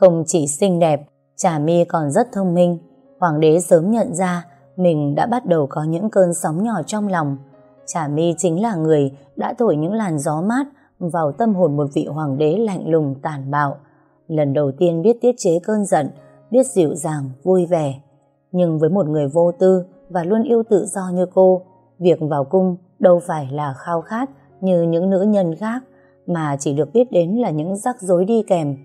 Không chỉ xinh đẹp, Trà My còn rất thông minh. Hoàng đế sớm nhận ra mình đã bắt đầu có những cơn sóng nhỏ trong lòng. Trà My chính là người đã thổi những làn gió mát vào tâm hồn một vị hoàng đế lạnh lùng tàn bạo. Lần đầu tiên biết tiết chế cơn giận, biết dịu dàng, vui vẻ. Nhưng với một người vô tư và luôn yêu tự do như cô, việc vào cung đâu phải là khao khát như những nữ nhân khác, mà chỉ được biết đến là những rắc rối đi kèm.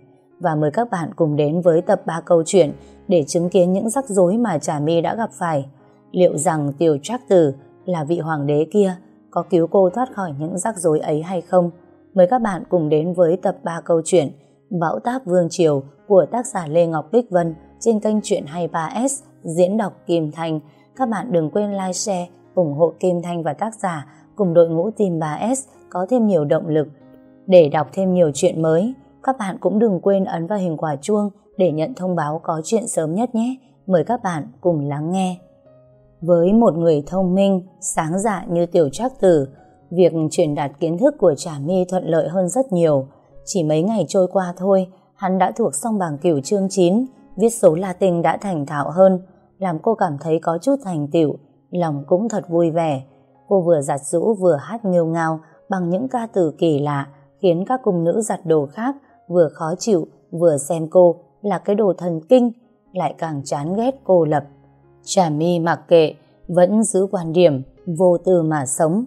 Và mời các bạn cùng đến với tập 3 câu chuyện để chứng kiến những rắc rối mà Trà My đã gặp phải. Liệu rằng Tiểu Trác Tử là vị hoàng đế kia có cứu cô thoát khỏi những rắc rối ấy hay không? Mời các bạn cùng đến với tập 3 câu chuyện Bão táp Vương Triều của tác giả Lê Ngọc Bích Vân trên kênh Chuyện 23S diễn đọc Kim Thanh. Các bạn đừng quên like, share, ủng hộ Kim Thanh và tác giả cùng đội ngũ Team 3S có thêm nhiều động lực để đọc thêm nhiều chuyện mới. Các bạn cũng đừng quên ấn vào hình quả chuông để nhận thông báo có chuyện sớm nhất nhé. Mời các bạn cùng lắng nghe. Với một người thông minh, sáng dạ như Tiểu Trác Tử, việc truyền đạt kiến thức của Trà My thuận lợi hơn rất nhiều. Chỉ mấy ngày trôi qua thôi, hắn đã thuộc xong bảng cửu chương 9, viết số Latin đã thành thạo hơn, làm cô cảm thấy có chút thành tựu, lòng cũng thật vui vẻ. Cô vừa giặt rũ vừa hát nghêu ngao bằng những ca từ kỳ lạ, khiến các cung nữ giặt đồ khác vừa khó chịu, vừa xem cô là cái đồ thần kinh, lại càng chán ghét cô lập. Trà mi mặc kệ, vẫn giữ quan điểm, vô tư mà sống.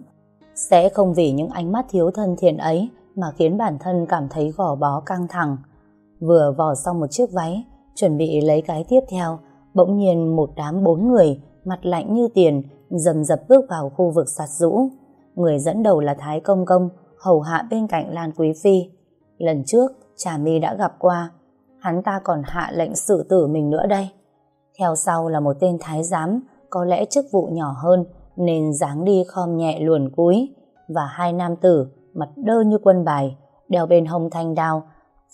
Sẽ không vì những ánh mắt thiếu thân thiện ấy mà khiến bản thân cảm thấy gò bó căng thẳng. Vừa vò xong một chiếc váy, chuẩn bị lấy cái tiếp theo, bỗng nhiên một đám bốn người, mặt lạnh như tiền, dầm dập bước vào khu vực sạt rũ. Người dẫn đầu là Thái Công Công, hầu hạ bên cạnh Lan Quý Phi. Lần trước, Trà My đã gặp qua, hắn ta còn hạ lệnh xử tử mình nữa đây. Theo sau là một tên thái giám, có lẽ chức vụ nhỏ hơn, nên dáng đi khom nhẹ luồn cúi, và hai nam tử, mặt đơ như quân bài, đeo bên hông thanh đao,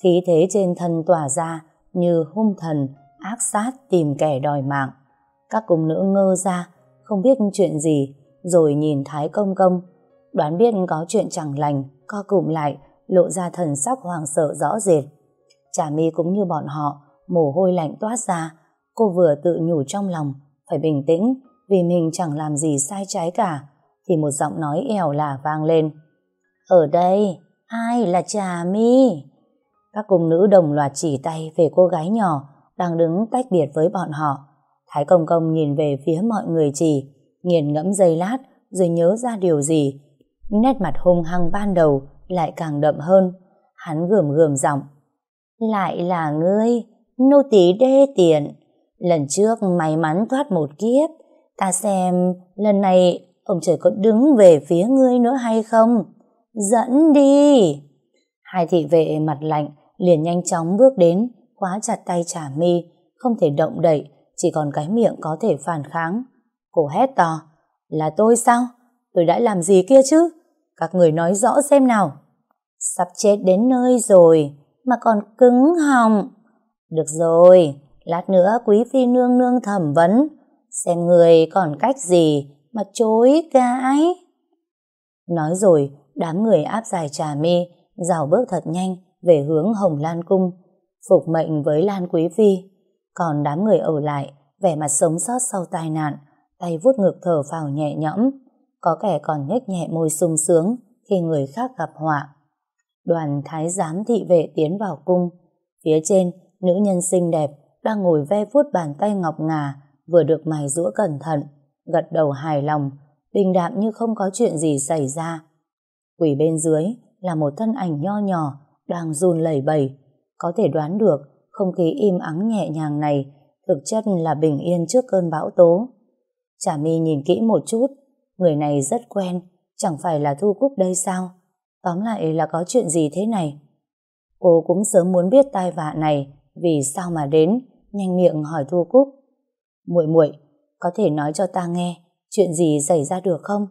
khí thế trên thân tỏa ra như hung thần, ác sát tìm kẻ đòi mạng. Các cung nữ ngơ ra, không biết chuyện gì, rồi nhìn Thái Công Công, đoán biết có chuyện chẳng lành, co cụm lại, lộ ra thần sắc hoàng sợ rõ rệt. Trà mi cũng như bọn họ, mồ hôi lạnh toát ra, cô vừa tự nhủ trong lòng, phải bình tĩnh, vì mình chẳng làm gì sai trái cả, thì một giọng nói ẻo là vang lên. Ở đây, ai là Trà mi? Các cung nữ đồng loạt chỉ tay về cô gái nhỏ đang đứng tách biệt với bọn họ. Thái Công Công nhìn về phía mọi người chỉ, nghiền ngẫm giây lát rồi nhớ ra điều gì. Nét mặt hung hăng ban đầu lại càng đậm hơn. Hắn gườm gườm giọng. Lại là ngươi, nô tỳ đê tiện. Lần trước may mắn thoát một kiếp. Ta xem lần này ông trời có đứng về phía ngươi nữa hay không? Dẫn đi! Hai thị vệ mặt lạnh liền nhanh chóng bước đến, khóa chặt tay trả mi, không thể động đậy, chỉ còn cái miệng có thể phản kháng. Cô hét to, là tôi sao? Tôi đã làm gì kia chứ? Các người nói rõ xem nào. Sắp chết đến nơi rồi, mà còn cứng họng. Được rồi, lát nữa quý phi nương nương thẩm vấn, xem người còn cách gì mà chối cái. Nói rồi, đám người áp dài trà mi, rào bước thật nhanh về hướng Hồng Lan Cung, phục mệnh với Lan Quý Phi. Còn đám người ở lại, vẻ mặt sống sót sau tai nạn, tay vuốt ngực thở phào nhẹ nhõm, có kẻ còn nhếch nhẹ môi sung sướng khi người khác gặp họa. Đoàn thái giám thị vệ tiến vào cung, phía trên, nữ nhân xinh đẹp đang ngồi ve vuốt bàn tay ngọc ngà vừa được mài rũa cẩn thận, gật đầu hài lòng, bình đạm như không có chuyện gì xảy ra. Quỷ bên dưới là một thân ảnh nho nhỏ đang run lẩy bẩy, có thể đoán được không khí im ắng nhẹ nhàng này thực chất là bình yên trước cơn bão tố. Trà mi nhìn kỹ một chút, người này rất quen, chẳng phải là Thu Cúc đây sao? Tóm lại là có chuyện gì thế này? Cô cũng sớm muốn biết tai vạ này, vì sao mà đến, nhanh miệng hỏi Thu Cúc. muội muội có thể nói cho ta nghe, chuyện gì xảy ra được không?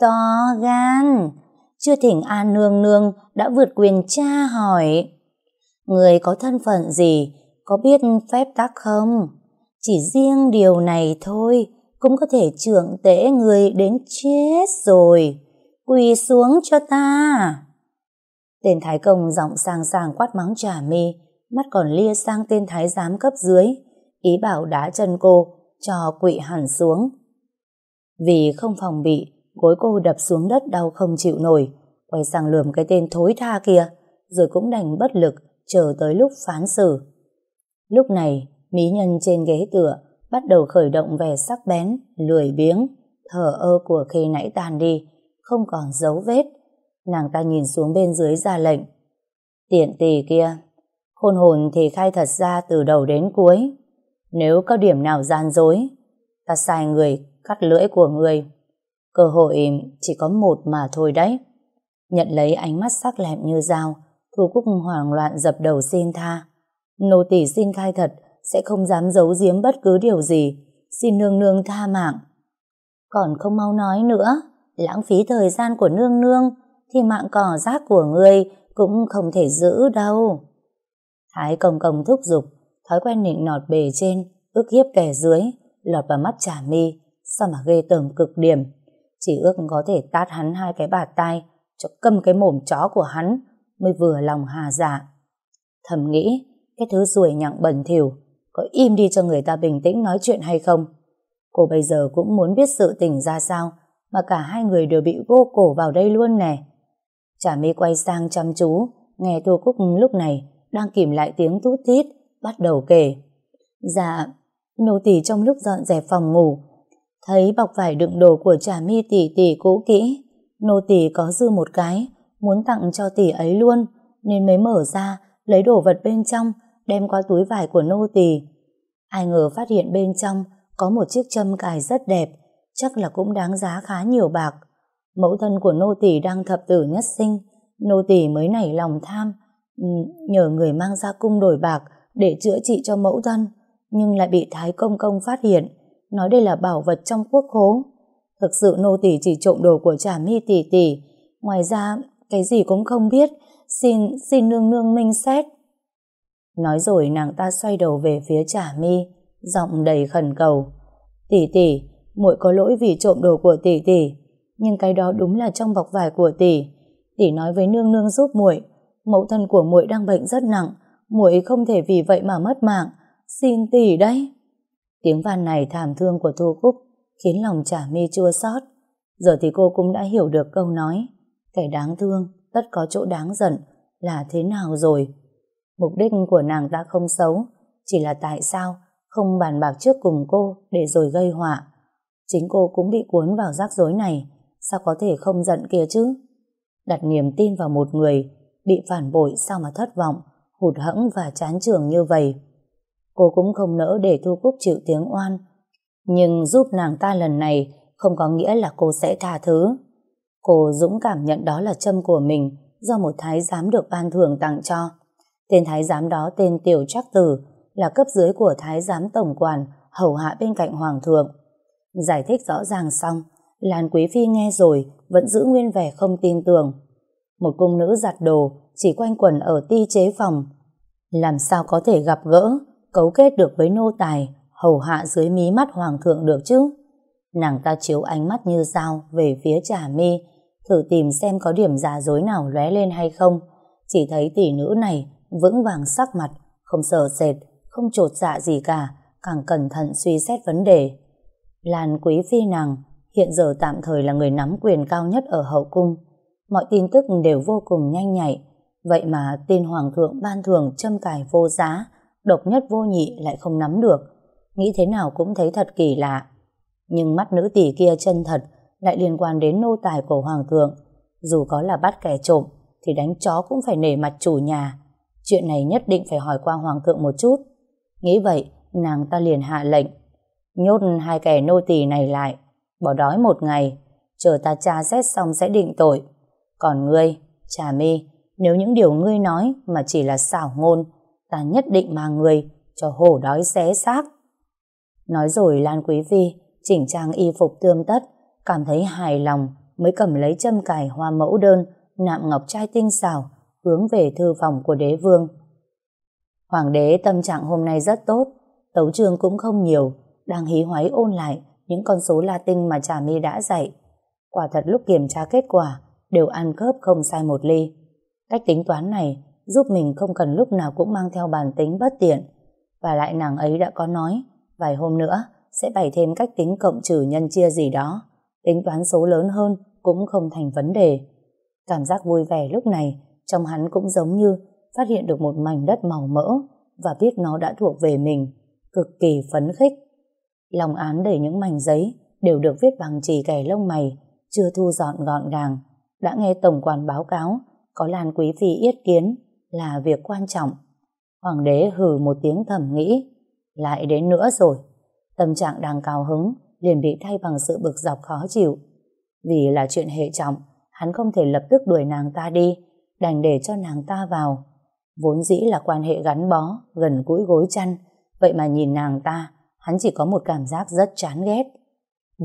To gan, chưa thỉnh an nương nương đã vượt quyền cha hỏi. Người có thân phận gì, có biết phép tắc không? Chỉ riêng điều này thôi, cũng có thể trưởng tễ người đến chết rồi. Quỳ xuống cho ta. Tên Thái Công giọng sang sàng quát mắng trả mi, mắt còn lia sang tên thái giám cấp dưới, ý bảo đá chân cô, cho quỵ hẳn xuống. Vì không phòng bị, gối cô đập xuống đất đau không chịu nổi, quay sang lườm cái tên thối tha kia, rồi cũng đành bất lực chờ tới lúc phán xử. Lúc này, mỹ nhân trên ghế tựa bắt đầu khởi động vẻ sắc bén, lười biếng, thở ơ của khi nãy tàn đi, không còn dấu vết. Nàng ta nhìn xuống bên dưới ra lệnh. Tiện tỳ kia, khôn hồn thì khai thật ra từ đầu đến cuối. Nếu có điểm nào gian dối, ta sai người cắt lưỡi của người. Cơ hội chỉ có một mà thôi đấy. Nhận lấy ánh mắt sắc lẹm như dao, Thu Cúc hoảng loạn dập đầu xin tha. Nô tỳ xin khai thật, sẽ không dám giấu giếm bất cứ điều gì. Xin nương nương tha mạng. Còn không mau nói nữa, lãng phí thời gian của nương nương, thì mạng cỏ rác của ngươi cũng không thể giữ đâu. Thái công công thúc giục, thói quen nịnh nọt bề trên, ức hiếp kẻ dưới, lọt vào mắt trả mi, sao mà ghê tởm cực điểm. Chỉ ước có thể tát hắn hai cái bạt tay, cho câm cái mồm chó của hắn, mới vừa lòng hà dạ. Thầm nghĩ, cái thứ ruồi nhặng bẩn thỉu có im đi cho người ta bình tĩnh nói chuyện hay không? Cô bây giờ cũng muốn biết sự tình ra sao, mà cả hai người đều bị vô cổ vào đây luôn nè. Chả mi quay sang chăm chú, nghe Tô Cúc lúc này đang kìm lại tiếng tút tít, bắt đầu kể. Dạ, nô tỳ trong lúc dọn dẹp phòng ngủ, thấy bọc vải đựng đồ của trà mi tỷ tỷ cũ kỹ, nô tỳ có dư một cái, muốn tặng cho tỷ ấy luôn, nên mới mở ra, lấy đồ vật bên trong, đem qua túi vải của nô tỳ. Ai ngờ phát hiện bên trong có một chiếc châm cài rất đẹp, chắc là cũng đáng giá khá nhiều bạc. Mẫu thân của nô tỳ đang thập tử nhất sinh, nô tỳ mới nảy lòng tham, ừ, nhờ người mang ra cung đổi bạc để chữa trị cho mẫu thân, nhưng lại bị Thái Công Công phát hiện, nói đây là bảo vật trong quốc khố. Thực sự nô tỳ chỉ trộm đồ của trà mi tỷ tỷ, ngoài ra cái gì cũng không biết, xin xin nương nương minh xét. Nói rồi nàng ta xoay đầu về phía trà mi, giọng đầy khẩn cầu. Tỷ tỷ, muội có lỗi vì trộm đồ của tỷ tỷ, nhưng cái đó đúng là trong bọc vải của tỷ. Tỷ nói với nương nương giúp muội, mẫu thân của muội đang bệnh rất nặng, muội không thể vì vậy mà mất mạng. Xin tỷ đấy. Tiếng van này thảm thương của Thu Cúc khiến lòng trả mi chua xót. Giờ thì cô cũng đã hiểu được câu nói kẻ đáng thương, tất có chỗ đáng giận là thế nào rồi. Mục đích của nàng ta không xấu, chỉ là tại sao không bàn bạc trước cùng cô để rồi gây họa. Chính cô cũng bị cuốn vào rắc rối này, sao có thể không giận kia chứ? Đặt niềm tin vào một người, bị phản bội sao mà thất vọng, hụt hẫng và chán trường như vậy. Cô cũng không nỡ để Thu Cúc chịu tiếng oan, nhưng giúp nàng ta lần này không có nghĩa là cô sẽ tha thứ. Cô dũng cảm nhận đó là châm của mình do một thái giám được ban thưởng tặng cho. Tên thái giám đó tên Tiểu Trắc Tử là cấp dưới của thái giám tổng quản hầu hạ bên cạnh hoàng thượng. Giải thích rõ ràng xong, Lan Quý Phi nghe rồi vẫn giữ nguyên vẻ không tin tưởng. Một cung nữ giặt đồ chỉ quanh quẩn ở ti chế phòng. Làm sao có thể gặp gỡ, cấu kết được với nô tài, hầu hạ dưới mí mắt hoàng thượng được chứ? Nàng ta chiếu ánh mắt như dao về phía trà mi, thử tìm xem có điểm giả dối nào lóe lên hay không. Chỉ thấy tỷ nữ này vững vàng sắc mặt, không sợ sệt, không trột dạ gì cả, càng cẩn thận suy xét vấn đề. Lan quý phi nàng hiện giờ tạm thời là người nắm quyền cao nhất ở hậu cung. Mọi tin tức đều vô cùng nhanh nhạy, vậy mà tin hoàng thượng ban thường châm cài vô giá, độc nhất vô nhị lại không nắm được. Nghĩ thế nào cũng thấy thật kỳ lạ. Nhưng mắt nữ tỷ kia chân thật, lại liên quan đến nô tài của hoàng thượng. Dù có là bắt kẻ trộm, thì đánh chó cũng phải nể mặt chủ nhà. Chuyện này nhất định phải hỏi qua hoàng thượng một chút. Nghĩ vậy, nàng ta liền hạ lệnh. Nhốt hai kẻ nô tỳ này lại, bỏ đói một ngày, chờ ta tra xét xong sẽ định tội. Còn ngươi, trà mi, nếu những điều ngươi nói mà chỉ là xảo ngôn, ta nhất định mang ngươi cho hổ đói xé xác. Nói rồi Lan Quý Phi chỉnh trang y phục tươm tất, cảm thấy hài lòng mới cầm lấy châm cài hoa mẫu đơn, nạm ngọc trai tinh xảo, hướng về thư phòng của đế vương. Hoàng đế tâm trạng hôm nay rất tốt, tấu chương cũng không nhiều, đang hí hoáy ôn lại những con số Latin mà Trà My đã dạy. Quả thật lúc kiểm tra kết quả, đều ăn khớp không sai một ly. Cách tính toán này giúp mình không cần lúc nào cũng mang theo bản tính bất tiện. Và lại nàng ấy đã có nói, vài hôm nữa sẽ bày thêm cách tính cộng trừ nhân chia gì đó. Tính toán số lớn hơn cũng không thành vấn đề. Cảm giác vui vẻ lúc này trong hắn cũng giống như phát hiện được một mảnh đất màu mỡ và biết nó đã thuộc về mình, cực kỳ phấn khích. Lòng án đầy những mảnh giấy đều được viết bằng chỉ kẻ lông mày, chưa thu dọn gọn gàng. Đã nghe tổng quản báo cáo có Lan Quý Phi yết kiến là việc quan trọng. Hoàng đế hừ một tiếng thầm nghĩ, lại đến nữa rồi. Tâm trạng đang cao hứng, liền bị thay bằng sự bực dọc khó chịu. Vì là chuyện hệ trọng, hắn không thể lập tức đuổi nàng ta đi, đành để cho nàng ta vào. Vốn dĩ là quan hệ gắn bó, gần gũi gối chăn, vậy mà nhìn nàng ta, hắn chỉ có một cảm giác rất chán ghét.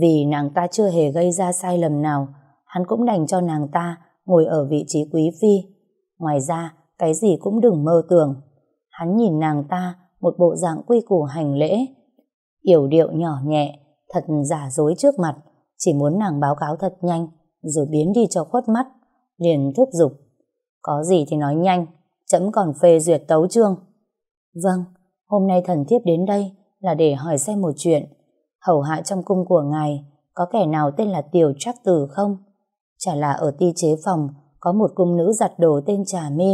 Vì nàng ta chưa hề gây ra sai lầm nào, hắn cũng đành cho nàng ta ngồi ở vị trí quý phi. Ngoài ra, cái gì cũng đừng mơ tưởng. Hắn nhìn nàng ta một bộ dạng quy củ hành lễ, yểu điệu nhỏ nhẹ, thật giả dối trước mặt, chỉ muốn nàng báo cáo thật nhanh, rồi biến đi cho khuất mắt, liền thúc giục. Có gì thì nói nhanh, chấm còn phê duyệt tấu chương. Vâng, hôm nay thần thiếp đến đây là để hỏi xem một chuyện. Hầu hạ trong cung của ngài, có kẻ nào tên là Tiểu Trắc Tử không? Chả là ở ti chế phòng, có một cung nữ giặt đồ tên Trà Mi,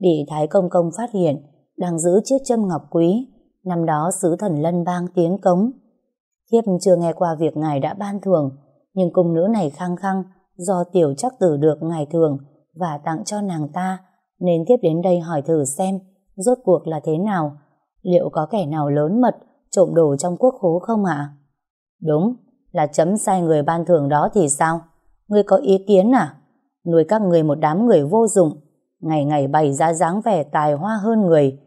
bị Thái Công Công phát hiện, đang giữ chiếc châm ngọc quý, năm đó sứ thần lân bang tiến cống. Thiếp chưa nghe qua việc ngài đã ban thưởng, nhưng cung nữ này khăng khăng do tiểu Trác tử được ngài thường và tặng cho nàng ta, nên tiếp đến đây hỏi thử xem rốt cuộc là thế nào, liệu có kẻ nào lớn mật trộm đồ trong quốc khố không ạ? Đúng, là chấm sai người ban thưởng đó thì sao? Ngươi có ý kiến à? Nuôi các người một đám người vô dụng, ngày ngày bày ra dáng vẻ tài hoa hơn người.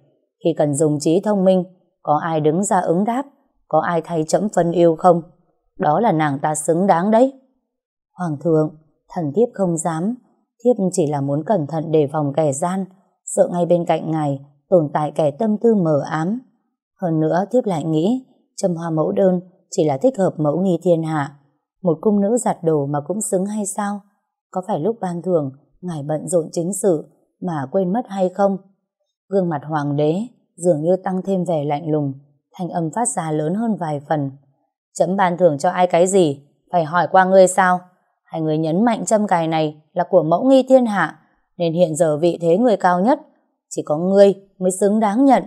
Khi cần dùng trí thông minh, có ai đứng ra ứng đáp, có ai thay chấm phân yêu không? Đó là nàng ta xứng đáng đấy. Hoàng thượng, thần thiếp không dám, thiếp chỉ là muốn cẩn thận đề phòng kẻ gian, sợ ngay bên cạnh ngài tồn tại kẻ tâm tư mờ ám. Hơn nữa thiếp lại nghĩ, châm hoa mẫu đơn chỉ là thích hợp mẫu nghi thiên hạ. Một cung nữ giặt đồ mà cũng xứng hay sao? Có phải lúc ban thường ngài bận rộn chính sự mà quên mất hay không? Gương mặt hoàng đế dường như tăng thêm vẻ lạnh lùng, thanh âm phát ra lớn hơn vài phần. Chấm ban thưởng cho ai cái gì? Phải hỏi qua ngươi sao? Hai người nhấn mạnh châm cài này là của mẫu nghi thiên hạ, nên hiện giờ vị thế người cao nhất, chỉ có ngươi mới xứng đáng nhận.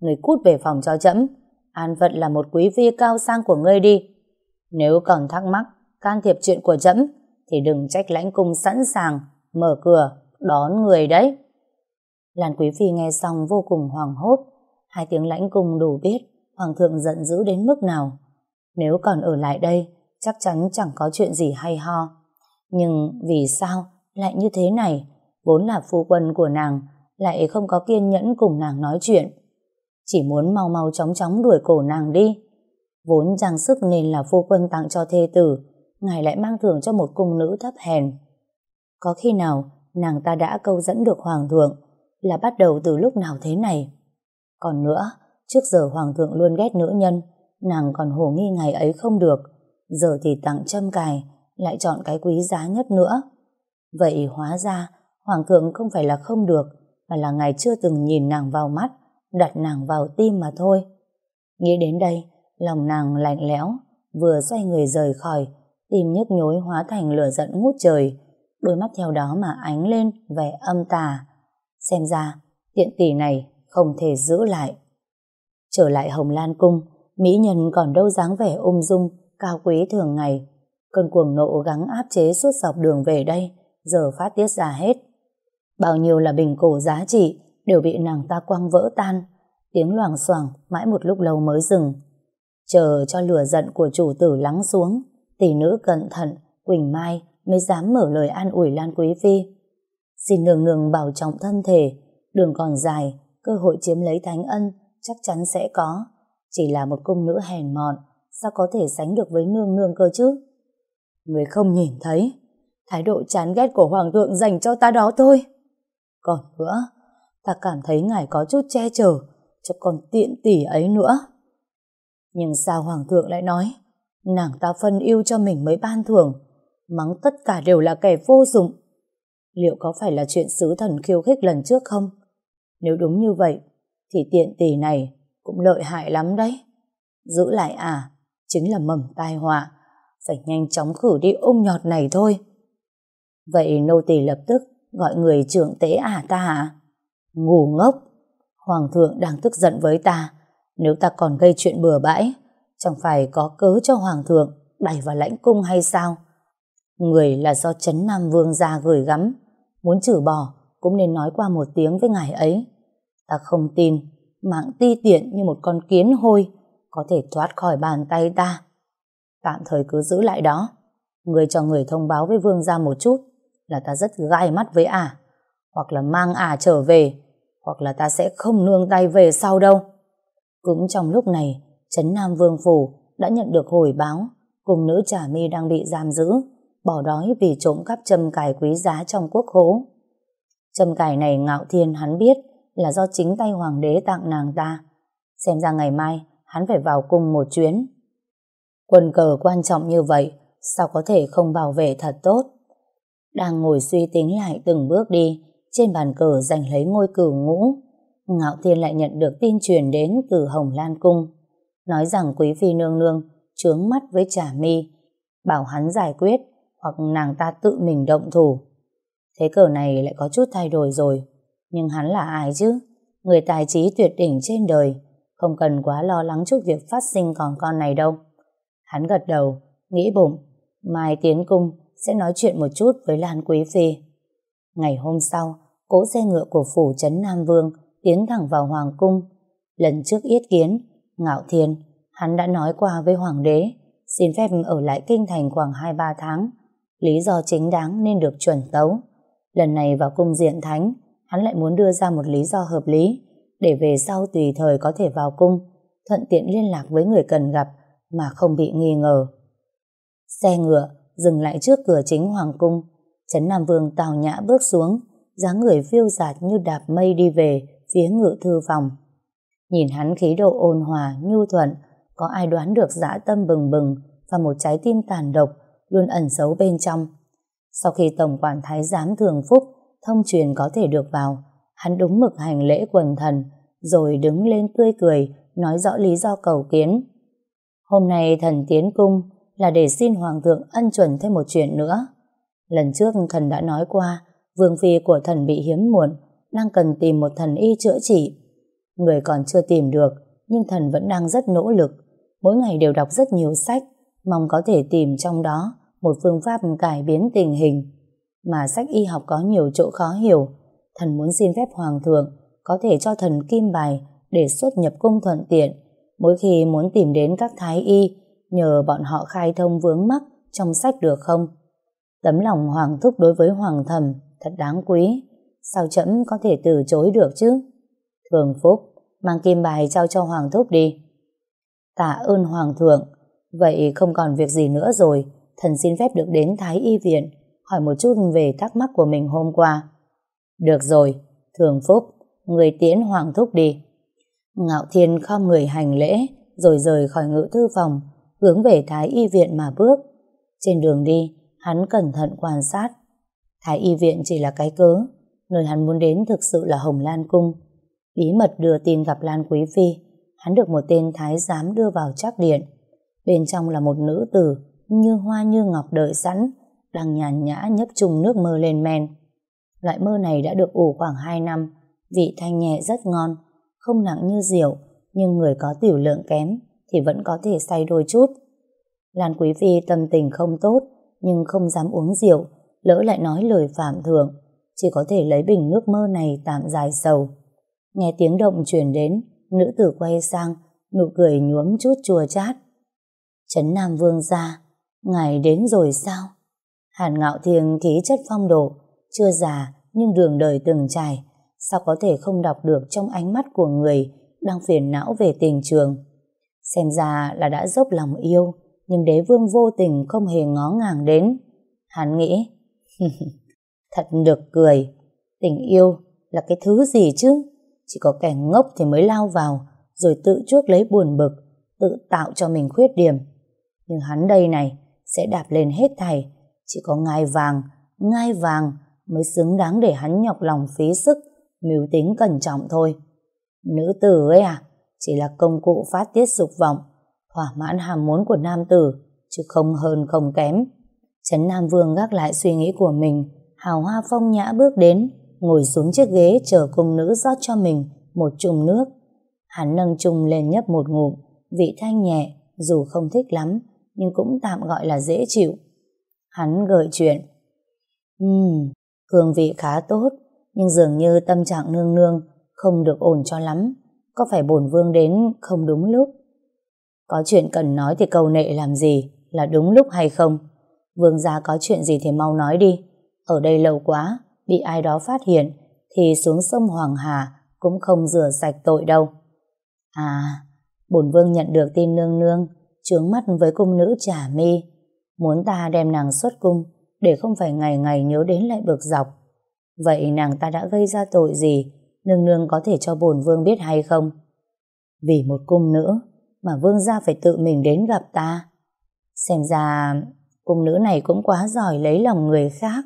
Người cút về phòng cho chấm, an phận là một quý phi cao sang của ngươi đi. Nếu còn thắc mắc, can thiệp chuyện của chấm, thì đừng trách lãnh cung sẵn sàng, mở cửa, đón người đấy. Lan quý phi nghe xong vô cùng hoảng hốt, hai tiếng lãnh cung đủ biết hoàng thượng giận dữ đến mức nào. Nếu còn ở lại đây, chắc chắn chẳng có chuyện gì hay ho. Nhưng vì sao lại như thế này? Vốn là phu quân của nàng, lại không có kiên nhẫn cùng nàng nói chuyện. Chỉ muốn mau mau chóng chóng đuổi cổ nàng đi. Vốn trang sức nên là phu quân tặng cho thê tử, ngài lại mang thưởng cho một cung nữ thấp hèn. Có khi nào nàng ta đã câu dẫn được hoàng thượng là bắt đầu từ lúc nào thế này? Còn nữa, trước giờ hoàng thượng luôn ghét nữ nhân, nàng còn hồ nghi ngày ấy không được, giờ thì tặng châm cài, lại chọn cái quý giá nhất nữa. Vậy hóa ra, hoàng thượng không phải là không được, mà là ngài chưa từng nhìn nàng vào mắt, đặt nàng vào tim mà thôi. Nghĩ đến đây, lòng nàng lạnh lẽo, vừa xoay người rời khỏi, tim nhức nhối hóa thành lửa giận ngút trời, đôi mắt theo đó mà ánh lên vẻ âm tà. Xem ra, tiện tỷ này không thể giữ lại. Trở lại Hồng Lan Cung, Mỹ Nhân còn đâu dáng vẻ ung dung, cao quý thường ngày. Cơn cuồng nộ gắng áp chế suốt dọc đường về đây, giờ phát tiết ra hết. Bao nhiêu là bình cổ giá trị đều bị nàng ta quăng vỡ tan, tiếng loảng xoảng mãi một lúc lâu mới dừng. Chờ cho lửa giận của chủ tử lắng xuống, tỷ nữ cẩn thận, Quỳnh Mai mới dám mở lời an ủi Lan Quý Phi. Xin nương nương bảo trọng thân thể, đường còn dài, cơ hội chiếm lấy thánh ân chắc chắn sẽ có. Chỉ là một cung nữ hèn mọn, sao có thể sánh được với nương nương cơ chứ? Người không nhìn thấy, thái độ chán ghét của hoàng thượng dành cho ta đó thôi. Còn nữa, ta cảm thấy ngài có chút che chở cho con tiện tỷ ấy nữa. Nhưng sao hoàng thượng lại nói, nàng ta phân yêu cho mình mới ban thưởng, mắng tất cả đều là kẻ vô dụng. Liệu có phải là chuyện sứ thần khiêu khích lần trước không? Nếu đúng như vậy, thì tiện tỷ này cũng lợi hại lắm đấy. Giữ lại à, chính là mầm tai họa. Phải nhanh chóng khử đi ung nhọt này thôi. Vậy nô tỳ lập tức gọi người trưởng tế à ta à? Ngu ngốc. Hoàng thượng đang tức giận với ta. Nếu ta còn gây chuyện bừa bãi, chẳng phải có cớ cho Hoàng thượng đẩy vào lãnh cung hay sao? Người là do Trấn Nam Vương ra gửi gắm. Muốn trừ bỏ, cũng nên nói qua một tiếng với ngài ấy. Ta không tin, mạng ti tiện như một con kiến hôi, có thể thoát khỏi bàn tay ta. Tạm thời cứ giữ lại đó. Người cho người thông báo với Vương ra một chút, là ta rất gai mắt với ả. Hoặc là mang ả trở về, hoặc là ta sẽ không nương tay về sau đâu. Cũng trong lúc này, Trấn Nam Vương Phủ đã nhận được hồi báo cùng nữ trả mi đang bị giam giữ, bỏ đói vì trộm cắp châm cài quý giá trong quốc hố. Châm cài này ngạo thiên hắn biết là do chính tay hoàng đế tặng nàng ta. Xem ra ngày mai hắn phải vào cung một chuyến. Quần cờ quan trọng như vậy, sao có thể không bảo vệ thật tốt? Đang ngồi suy tính lại từng bước đi, trên bàn cờ giành lấy ngôi cửu ngũ. Ngạo Thiên lại nhận được tin truyền đến từ Hồng Lan Cung, nói rằng Quý Phi Nương Nương trướng mắt với Trà Mi, bảo hắn giải quyết hoặc nàng ta tự mình động thủ. Thế cờ này lại có chút thay đổi rồi, nhưng hắn là ai chứ? Người tài trí tuyệt đỉnh trên đời, không cần quá lo lắng chút việc phát sinh còn con này đâu. Hắn gật đầu, nghĩ bụng, mai tiến cung sẽ nói chuyện một chút với Lan Quý Phi. Ngày hôm sau, cỗ xe ngựa của phủ trấn Nam Vương tiến thẳng vào Hoàng Cung. Lần trước yết kiến, Ngạo Thiên, hắn đã nói qua với Hoàng đế, xin phép ở lại kinh thành khoảng 2-3 tháng. Lý do chính đáng nên được chuẩn tấu. Lần này vào cung diện thánh, hắn lại muốn đưa ra một lý do hợp lý, để về sau tùy thời có thể vào cung, thuận tiện liên lạc với người cần gặp mà không bị nghi ngờ. Xe ngựa dừng lại trước cửa chính Hoàng cung, Trấn Nam Vương tào nhã bước xuống, dáng người phiêu dạt như đạp mây đi về phía ngự thư phòng. Nhìn hắn khí độ ôn hòa, nhu thuận, có ai đoán được dã tâm bừng bừng và một trái tim tàn độc luôn ẩn giấu bên trong. Sau khi Tổng quản Thái giám Thường Phúc thông truyền có thể được vào, hắn đúng mực hành lễ quần thần, rồi đứng lên tươi cười, nói rõ lý do cầu kiến. Hôm nay thần tiến cung là để xin Hoàng thượng ân chuẩn thêm một chuyện nữa. Lần trước thần đã nói qua, vương phi của thần bị hiếm muộn, đang cần tìm một thần y chữa trị. Người còn chưa tìm được, nhưng thần vẫn đang rất nỗ lực. Mỗi ngày đều đọc rất nhiều sách, mong có thể tìm trong đó một phương pháp cải biến tình hình. Mà sách y học có nhiều chỗ khó hiểu, thần muốn xin phép Hoàng thượng có thể cho thần kim bài để xuất nhập cung thuận tiện. Mỗi khi muốn tìm đến các thái y, nhờ bọn họ khai thông vướng mắc trong sách được không? Tấm lòng Hoàng thúc đối với Hoàng thầm thật đáng quý, sao chậm có thể từ chối được chứ? Thường Phúc, mang kim bài trao cho Hoàng thúc đi. Tạ ơn Hoàng thượng, vậy không còn việc gì nữa rồi, thần xin phép được đến Thái Y Viện, hỏi một chút về thắc mắc của mình hôm qua. Được rồi, Thường Phúc, người tiễn Hoàng thúc đi. Ngạo Thiên khom người hành lễ, rồi rời khỏi ngự thư phòng, hướng về Thái Y Viện mà bước. Trên đường đi, hắn cẩn thận quan sát. Thái Y Viện chỉ là cái cớ, nơi hắn muốn đến thực sự là Hồng Lan Cung. Bí mật đưa tin gặp Lan Quý Phi, hắn được một tên thái giám đưa vào trác điện. Bên trong là một nữ tử, như hoa như ngọc đợi sẵn, đang nhàn nhã nhấp chung nước mơ lên men. Loại mơ này đã được ủ khoảng 2 năm, vị thanh nhẹ rất ngon, không nặng như rượu, nhưng người có tiểu lượng kém thì vẫn có thể say đôi chút. Lan Quý Phi tâm tình không tốt, nhưng không dám uống rượu, lỡ lại nói lời phạm thượng, chỉ có thể lấy bình nước mơ này tạm dài sầu. Nghe tiếng động truyền đến, nữ tử quay sang, nụ cười nhuốm chút chua chát. Trấn Nam Vương ra, ngài đến rồi sao? Hàn Ngạo Thiêng khí chất phong độ, chưa già nhưng đường đời từng trải, sao có thể không đọc được trong ánh mắt của người đang phiền não về tình trường. Xem ra là đã dốc lòng yêu, nhưng đế vương vô tình không hề ngó ngàng đến. Hắn nghĩ, thật được cười, tình yêu là cái thứ gì chứ? Chỉ có kẻ ngốc thì mới lao vào, rồi tự chuốc lấy buồn bực, tự tạo cho mình khuyết điểm. Nhưng hắn đây này, sẽ đạp lên hết thảy, chỉ có ngai vàng, ngai vàng mới xứng đáng để hắn nhọc lòng phí sức mưu tính cẩn trọng thôi. Nữ tử ấy à, chỉ là công cụ phát tiết dục vọng, thỏa mãn ham muốn của nam tử, chứ không hơn không kém. Trấn Nam Vương gác lại suy nghĩ của mình, hào hoa phong nhã bước đến, ngồi xuống chiếc ghế chờ cung nữ rót cho mình một chung nước. Hắn nâng chung lên nhấp một ngụm, vị thanh nhẹ, dù không thích lắm, nhưng cũng tạm gọi là dễ chịu. Hắn gợi chuyện. Ừm, hương vị khá tốt, nhưng dường như tâm trạng nương nương không được ổn cho lắm. Có phải bổn vương đến không đúng lúc? Có chuyện cần nói thì cầu nệ làm gì, là đúng lúc hay không? Vương gia có chuyện gì thì mau nói đi. Ở đây lâu quá, bị ai đó phát hiện, thì xuống sông Hoàng Hà cũng không rửa sạch tội đâu. À, bổn vương nhận được tin nương nương, trướng mắt với cung nữ trả mi, muốn ta đem nàng xuất cung, để không phải ngày ngày nhớ đến lại bực dọc. Vậy nàng ta đã gây ra tội gì, nương nương có thể cho bổn vương biết hay không? Vì một cung nữ, mà vương gia phải tự mình đến gặp ta. Xem ra, cung nữ này cũng quá giỏi lấy lòng người khác.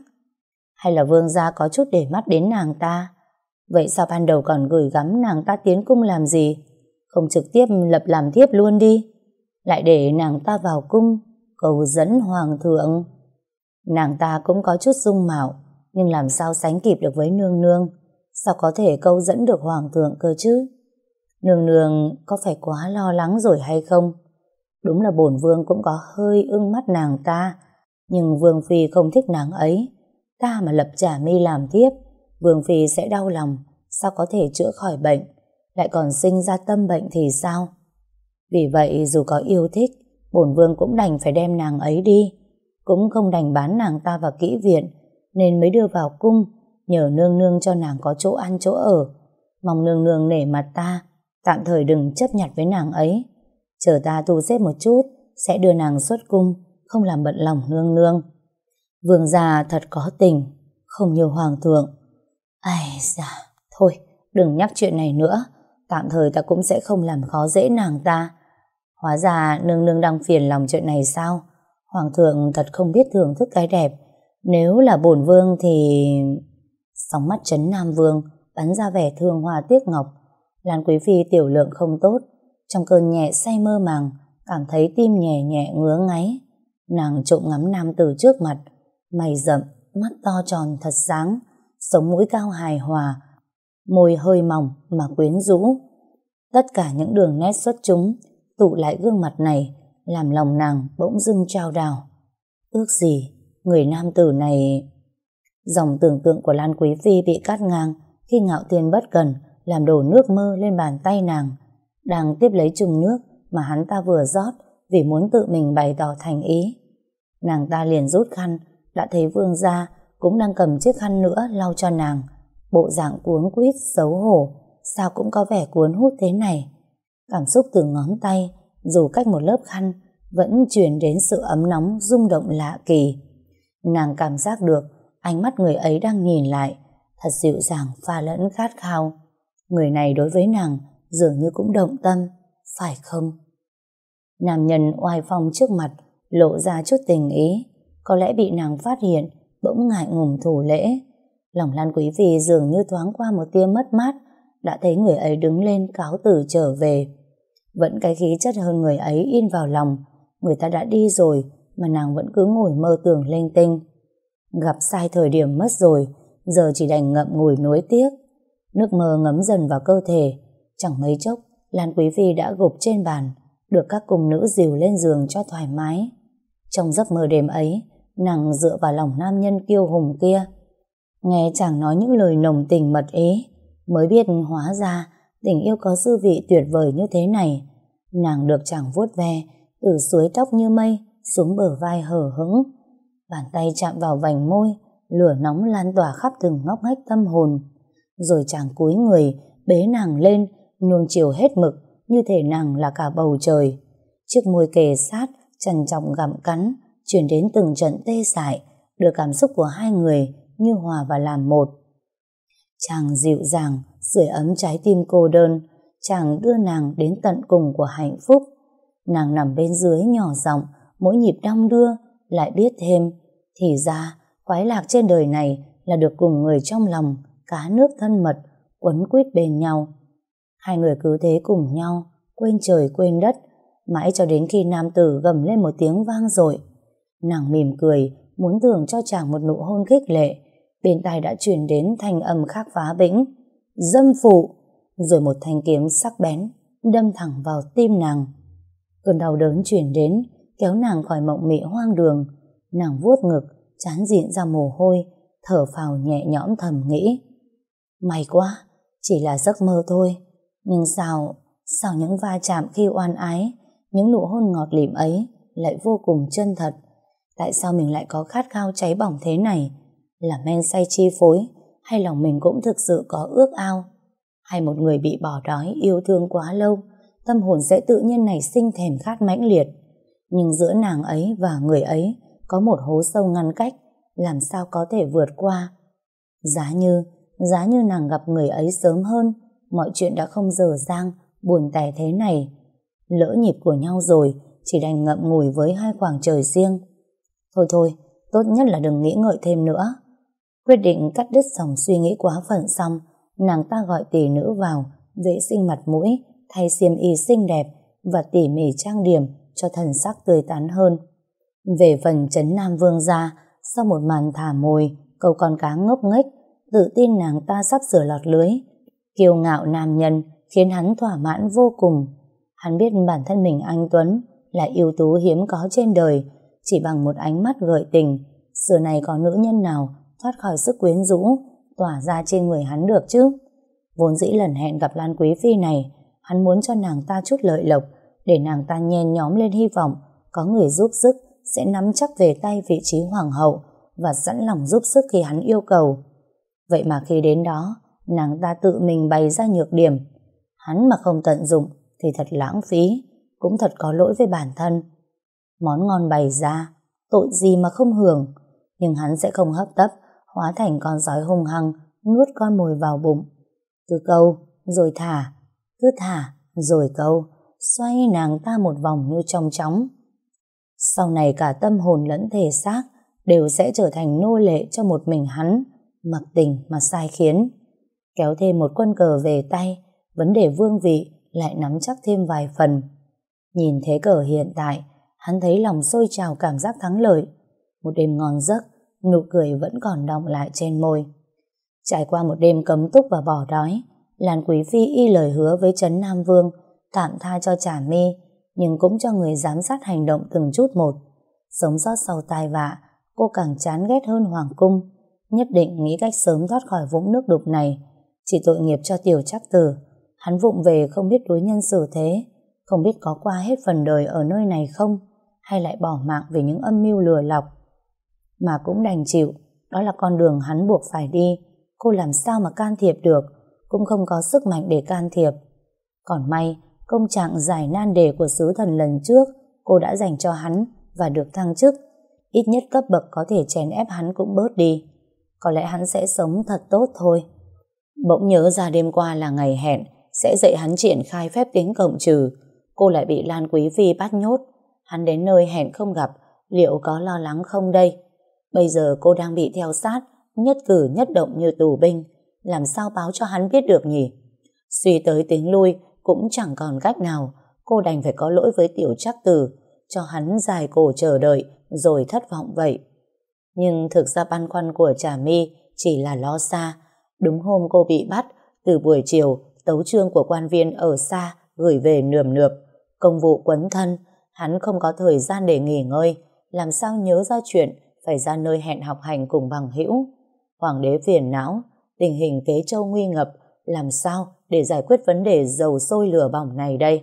Hay là vương gia có chút để mắt đến nàng ta? Vậy sao ban đầu còn gửi gắm nàng ta tiến cung làm gì? Không trực tiếp lập làm thiếp luôn đi. Lại để nàng ta vào cung, cầu dẫn hoàng thượng. Nàng ta cũng có chút dung mạo, nhưng làm sao sánh kịp được với nương nương? Sao có thể câu dẫn được hoàng thượng cơ chứ? Nương nương có phải quá lo lắng rồi hay không? Đúng là bổn vương cũng có hơi ưng mắt nàng ta, nhưng vương phi không thích nàng ấy. Ta mà lập trả mi làm tiếp, vương phi sẽ đau lòng, sao có thể chữa khỏi bệnh, lại còn sinh ra tâm bệnh thì sao? Vì vậy dù có yêu thích, bổn vương cũng đành phải đem nàng ấy đi, cũng không đành bán nàng ta vào kỹ viện, nên mới đưa vào cung, nhờ nương nương cho nàng có chỗ ăn chỗ ở. Mong nương nương nể mặt ta, tạm thời đừng chấp nhặt với nàng ấy. Chờ ta tu xếp một chút, sẽ đưa nàng xuất cung, không làm bận lòng nương nương. Vương gia thật có tình, không như hoàng thượng. Ai da, thôi, đừng nhắc chuyện này nữa, tạm thời ta cũng sẽ không làm khó dễ nàng ta. Hóa ra nương nương đang phiền lòng chuyện này sao? Hoàng thượng thật không biết thưởng thức cái đẹp. Nếu là bổn vương thì... Sóng mắt chấn Nam Vương bắn ra vẻ thương hoa tiếc ngọc. Lan Quý Phi tiểu lượng không tốt. Trong cơn nhẹ say mơ màng cảm thấy tim nhẹ nhẹ ngứa ngáy. Nàng trộm ngắm nam tử trước mặt mày rậm, mắt to tròn thật sáng sống mũi cao hài hòa môi hơi mỏng mà quyến rũ. Tất cả những đường nét xuất chúng tụ lại gương mặt này làm lòng nàng bỗng dưng trao đảo. Ước gì người nam tử này... Dòng tưởng tượng của Lan Quý Phi bị cắt ngang khi ngạo tiền bất cần làm đổ nước mơ lên bàn tay nàng. Đang tiếp lấy chung nước mà hắn ta vừa rót vì muốn tự mình bày tỏ thành ý. Nàng ta liền rút khăn, đã thấy vương gia cũng đang cầm chiếc khăn nữa lau cho nàng. Bộ dạng cuốn quýt, xấu hổ, sao cũng có vẻ cuốn hút thế này. Cảm xúc từ ngón tay, dù cách một lớp khăn, vẫn truyền đến sự ấm nóng, rung động lạ kỳ. Nàng cảm giác được ánh mắt người ấy đang nhìn lại, thật dịu dàng, pha lẫn khát khao. Người này đối với nàng dường như cũng động tâm, phải không? Nam nhân oai phong trước mặt lộ ra chút tình ý có lẽ bị nàng phát hiện bỗng ngại ngùng thủ lễ. Lòng Lan Quý Phi dường như thoáng qua một tia mất mát đã thấy người ấy đứng lên cáo từ trở về. Vẫn cái khí chất hơn người ấy in vào lòng người ta đã đi rồi mà nàng vẫn cứ ngồi mơ tưởng linh tinh. Gặp sai thời điểm mất rồi giờ chỉ đành ngậm ngùi nối tiếc. Nước mơ ngấm dần vào cơ thể chẳng mấy chốc Lan Quý Phi đã gục trên bàn được các cung nữ dìu lên giường cho thoải mái. Trong giấc mơ đêm ấy nàng dựa vào lòng nam nhân kiêu hùng kia. Nghe chàng nói những lời nồng tình mật ý, mới biết hóa ra tình yêu có dư vị tuyệt vời như thế này. Nàng được chàng vuốt ve, từ suối tóc như mây, xuống bờ vai hở hững. Bàn tay chạm vào vành môi, lửa nóng lan tỏa khắp từng ngóc ngách tâm hồn. Rồi chàng cúi người, bế nàng lên, nuông chiều hết mực, như thể nàng là cả bầu trời. Chiếc môi kề sát, trần trọng gặm cắn, chuyển đến từng trận tê dại, đưa cảm xúc của hai người như hòa và làm một. Chàng dịu dàng, sưởi ấm trái tim cô đơn, chàng đưa nàng đến tận cùng của hạnh phúc. Nàng nằm bên dưới nhỏ giọng, mỗi nhịp đong đưa, lại biết thêm, thì ra, khoái lạc trên đời này là được cùng người trong lòng, cá nước thân mật, quấn quýt bên nhau. Hai người cứ thế cùng nhau, quên trời quên đất, mãi cho đến khi nam tử gầm lên một tiếng vang dội. Nàng mỉm cười, muốn thưởng cho chàng một nụ hôn khích lệ, bên tai đã truyền đến thanh âm khác phá bĩnh. Dâm phụ! Rồi một thanh kiếm sắc bén, đâm thẳng vào tim nàng. Cơn đau đớn chuyển đến, kéo nàng khỏi mộng mị hoang đường. Nàng vuốt ngực, chán diện ra mồ hôi, thở phào nhẹ nhõm thầm nghĩ. May quá, chỉ là giấc mơ thôi. Nhưng sao, sao những va chạm khi oan ái, những nụ hôn ngọt lịm ấy lại vô cùng chân thật. Tại sao mình lại có khát khao cháy bỏng thế này? Là men say chi phối, hay lòng mình cũng thực sự có ước ao? Hay một người bị bỏ đói yêu thương quá lâu, tâm hồn sẽ tự nhiên nảy sinh thèm khát mãnh liệt. Nhưng giữa nàng ấy và người ấy có một hố sâu ngăn cách, làm sao có thể vượt qua. Giá như, giá như nàng gặp người ấy sớm hơn, mọi chuyện đã không dở dang, buồn tẻ thế này. Lỡ nhịp của nhau rồi, chỉ đành ngậm ngùi với hai khoảng trời riêng. Thôi thôi, tốt nhất là đừng nghĩ ngợi thêm nữa. Quyết định cắt đứt dòng suy nghĩ quá phận xong, nàng ta gọi tỷ nữ vào, vệ sinh mặt mũi, thay xiêm y xinh đẹp và tỉ mỉ trang điểm cho thần sắc tươi tắn hơn. Về phần Trấn Nam Vương gia, sau một màn thả mồi, cầu con cá ngốc nghếch, tự tin nàng ta sắp sửa lọt lưới. Kiêu ngạo nam nhân khiến hắn thỏa mãn vô cùng. Hắn biết bản thân mình anh Tuấn là ưu tú hiếm có trên đời, chỉ bằng một ánh mắt gợi tình, xưa này có nữ nhân nào thoát khỏi sức quyến rũ, tỏa ra trên người hắn được chứ. Vốn dĩ lần hẹn gặp Lan Quý Phi này, hắn muốn cho nàng ta chút lợi lộc, để nàng ta nhen nhóm lên hy vọng có người giúp sức sẽ nắm chắc về tay vị trí hoàng hậu và sẵn lòng giúp sức khi hắn yêu cầu. Vậy mà khi đến đó, nàng ta tự mình bày ra nhược điểm. Hắn mà không tận dụng thì thật lãng phí, cũng thật có lỗi với bản thân. Món ngon bày ra, tội gì mà không hưởng, nhưng hắn sẽ không hấp tấp, hóa thành con sói hung hăng, nuốt con mồi vào bụng. Cứ câu, rồi thả, cứ thả, rồi câu, xoay nàng ta một vòng như trong chóng. Sau này cả tâm hồn lẫn thể xác đều sẽ trở thành nô lệ cho một mình hắn, mặc tình mà sai khiến. Kéo thêm một quân cờ về tay, vấn đề vương vị lại nắm chắc thêm vài phần. Nhìn thế cờ hiện tại, hắn thấy lòng sôi trào cảm giác thắng lợi. Một đêm ngon giấc, nụ cười vẫn còn đọng lại trên môi. Trải qua một đêm cấm túc và bỏ đói, Lan Quý Phi y lời hứa với Trấn Nam Vương tạm tha cho trả mi, nhưng cũng cho người giám sát hành động từng chút một. Sống sót sau tai vạ, cô càng chán ghét hơn Hoàng Cung, nhất định nghĩ cách sớm thoát khỏi vũng nước đục này. Chỉ tội nghiệp cho tiểu Trác tử, hắn vụng về không biết đối nhân xử thế, không biết có qua hết phần đời ở nơi này không, hay lại bỏ mạng vì những âm mưu lừa lọc. Mà cũng đành chịu, đó là con đường hắn buộc phải đi, cô làm sao mà can thiệp được, cũng không có sức mạnh để can thiệp. Còn may, công trạng giải nan đề của sứ thần lần trước cô đã dành cho hắn và được thăng chức. Ít nhất cấp bậc có thể chèn ép hắn cũng bớt đi. Có lẽ hắn sẽ sống thật tốt thôi. Bỗng nhớ ra đêm qua là ngày hẹn sẽ dạy hắn triển khai phép tính cộng trừ. Cô lại bị Lan Quý Phi bắt nhốt. Hắn đến nơi hẹn không gặp, liệu có lo lắng không đây? Bây giờ cô đang bị theo sát, nhất cử nhất động như tù binh. Làm sao báo cho hắn biết được nhỉ? Suy tới tính lui, cũng chẳng còn cách nào, cô đành phải có lỗi với tiểu chắc tử, cho hắn dài cổ chờ đợi, rồi thất vọng vậy. Nhưng thực ra băn khoăn của Trà My chỉ là lo xa. Đúng hôm cô bị bắt, từ buổi chiều, tấu trương của quan viên ở xa gửi về nườm nượp. Công vụ quấn thân, hắn không có thời gian để nghỉ ngơi, làm sao nhớ ra chuyện phải ra nơi hẹn học hành cùng bằng hữu. Hoàng đế phiền não, tình hình kế châu nguy ngập, làm sao để giải quyết vấn đề dầu sôi lửa bỏng này đây?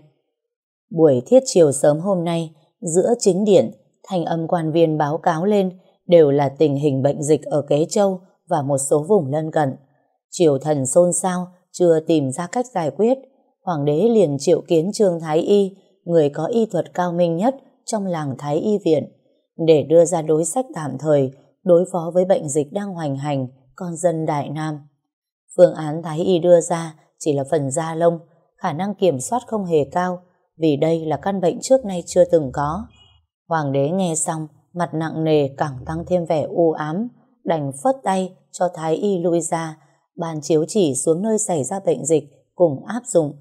Buổi thiết chiều sớm hôm nay, giữa chính điện, thành âm quan viên báo cáo lên đều là tình hình bệnh dịch ở Kế Châu và một số vùng lân cận. Triều thần xôn xao, chưa tìm ra cách giải quyết. Hoàng đế liền triệu kiến Trương Thái Y, người có y thuật cao minh nhất trong làng Thái Y Viện, để đưa ra đối sách tạm thời đối phó với bệnh dịch đang hoành hành con dân Đại Nam. Phương án Thái Y đưa ra chỉ là phần da lông, khả năng kiểm soát không hề cao, vì đây là căn bệnh trước nay chưa từng có. Hoàng đế nghe xong, mặt nặng nề càng tăng thêm vẻ u ám, đành phất tay cho Thái Y lui ra, ban chiếu chỉ xuống nơi xảy ra bệnh dịch cùng áp dụng.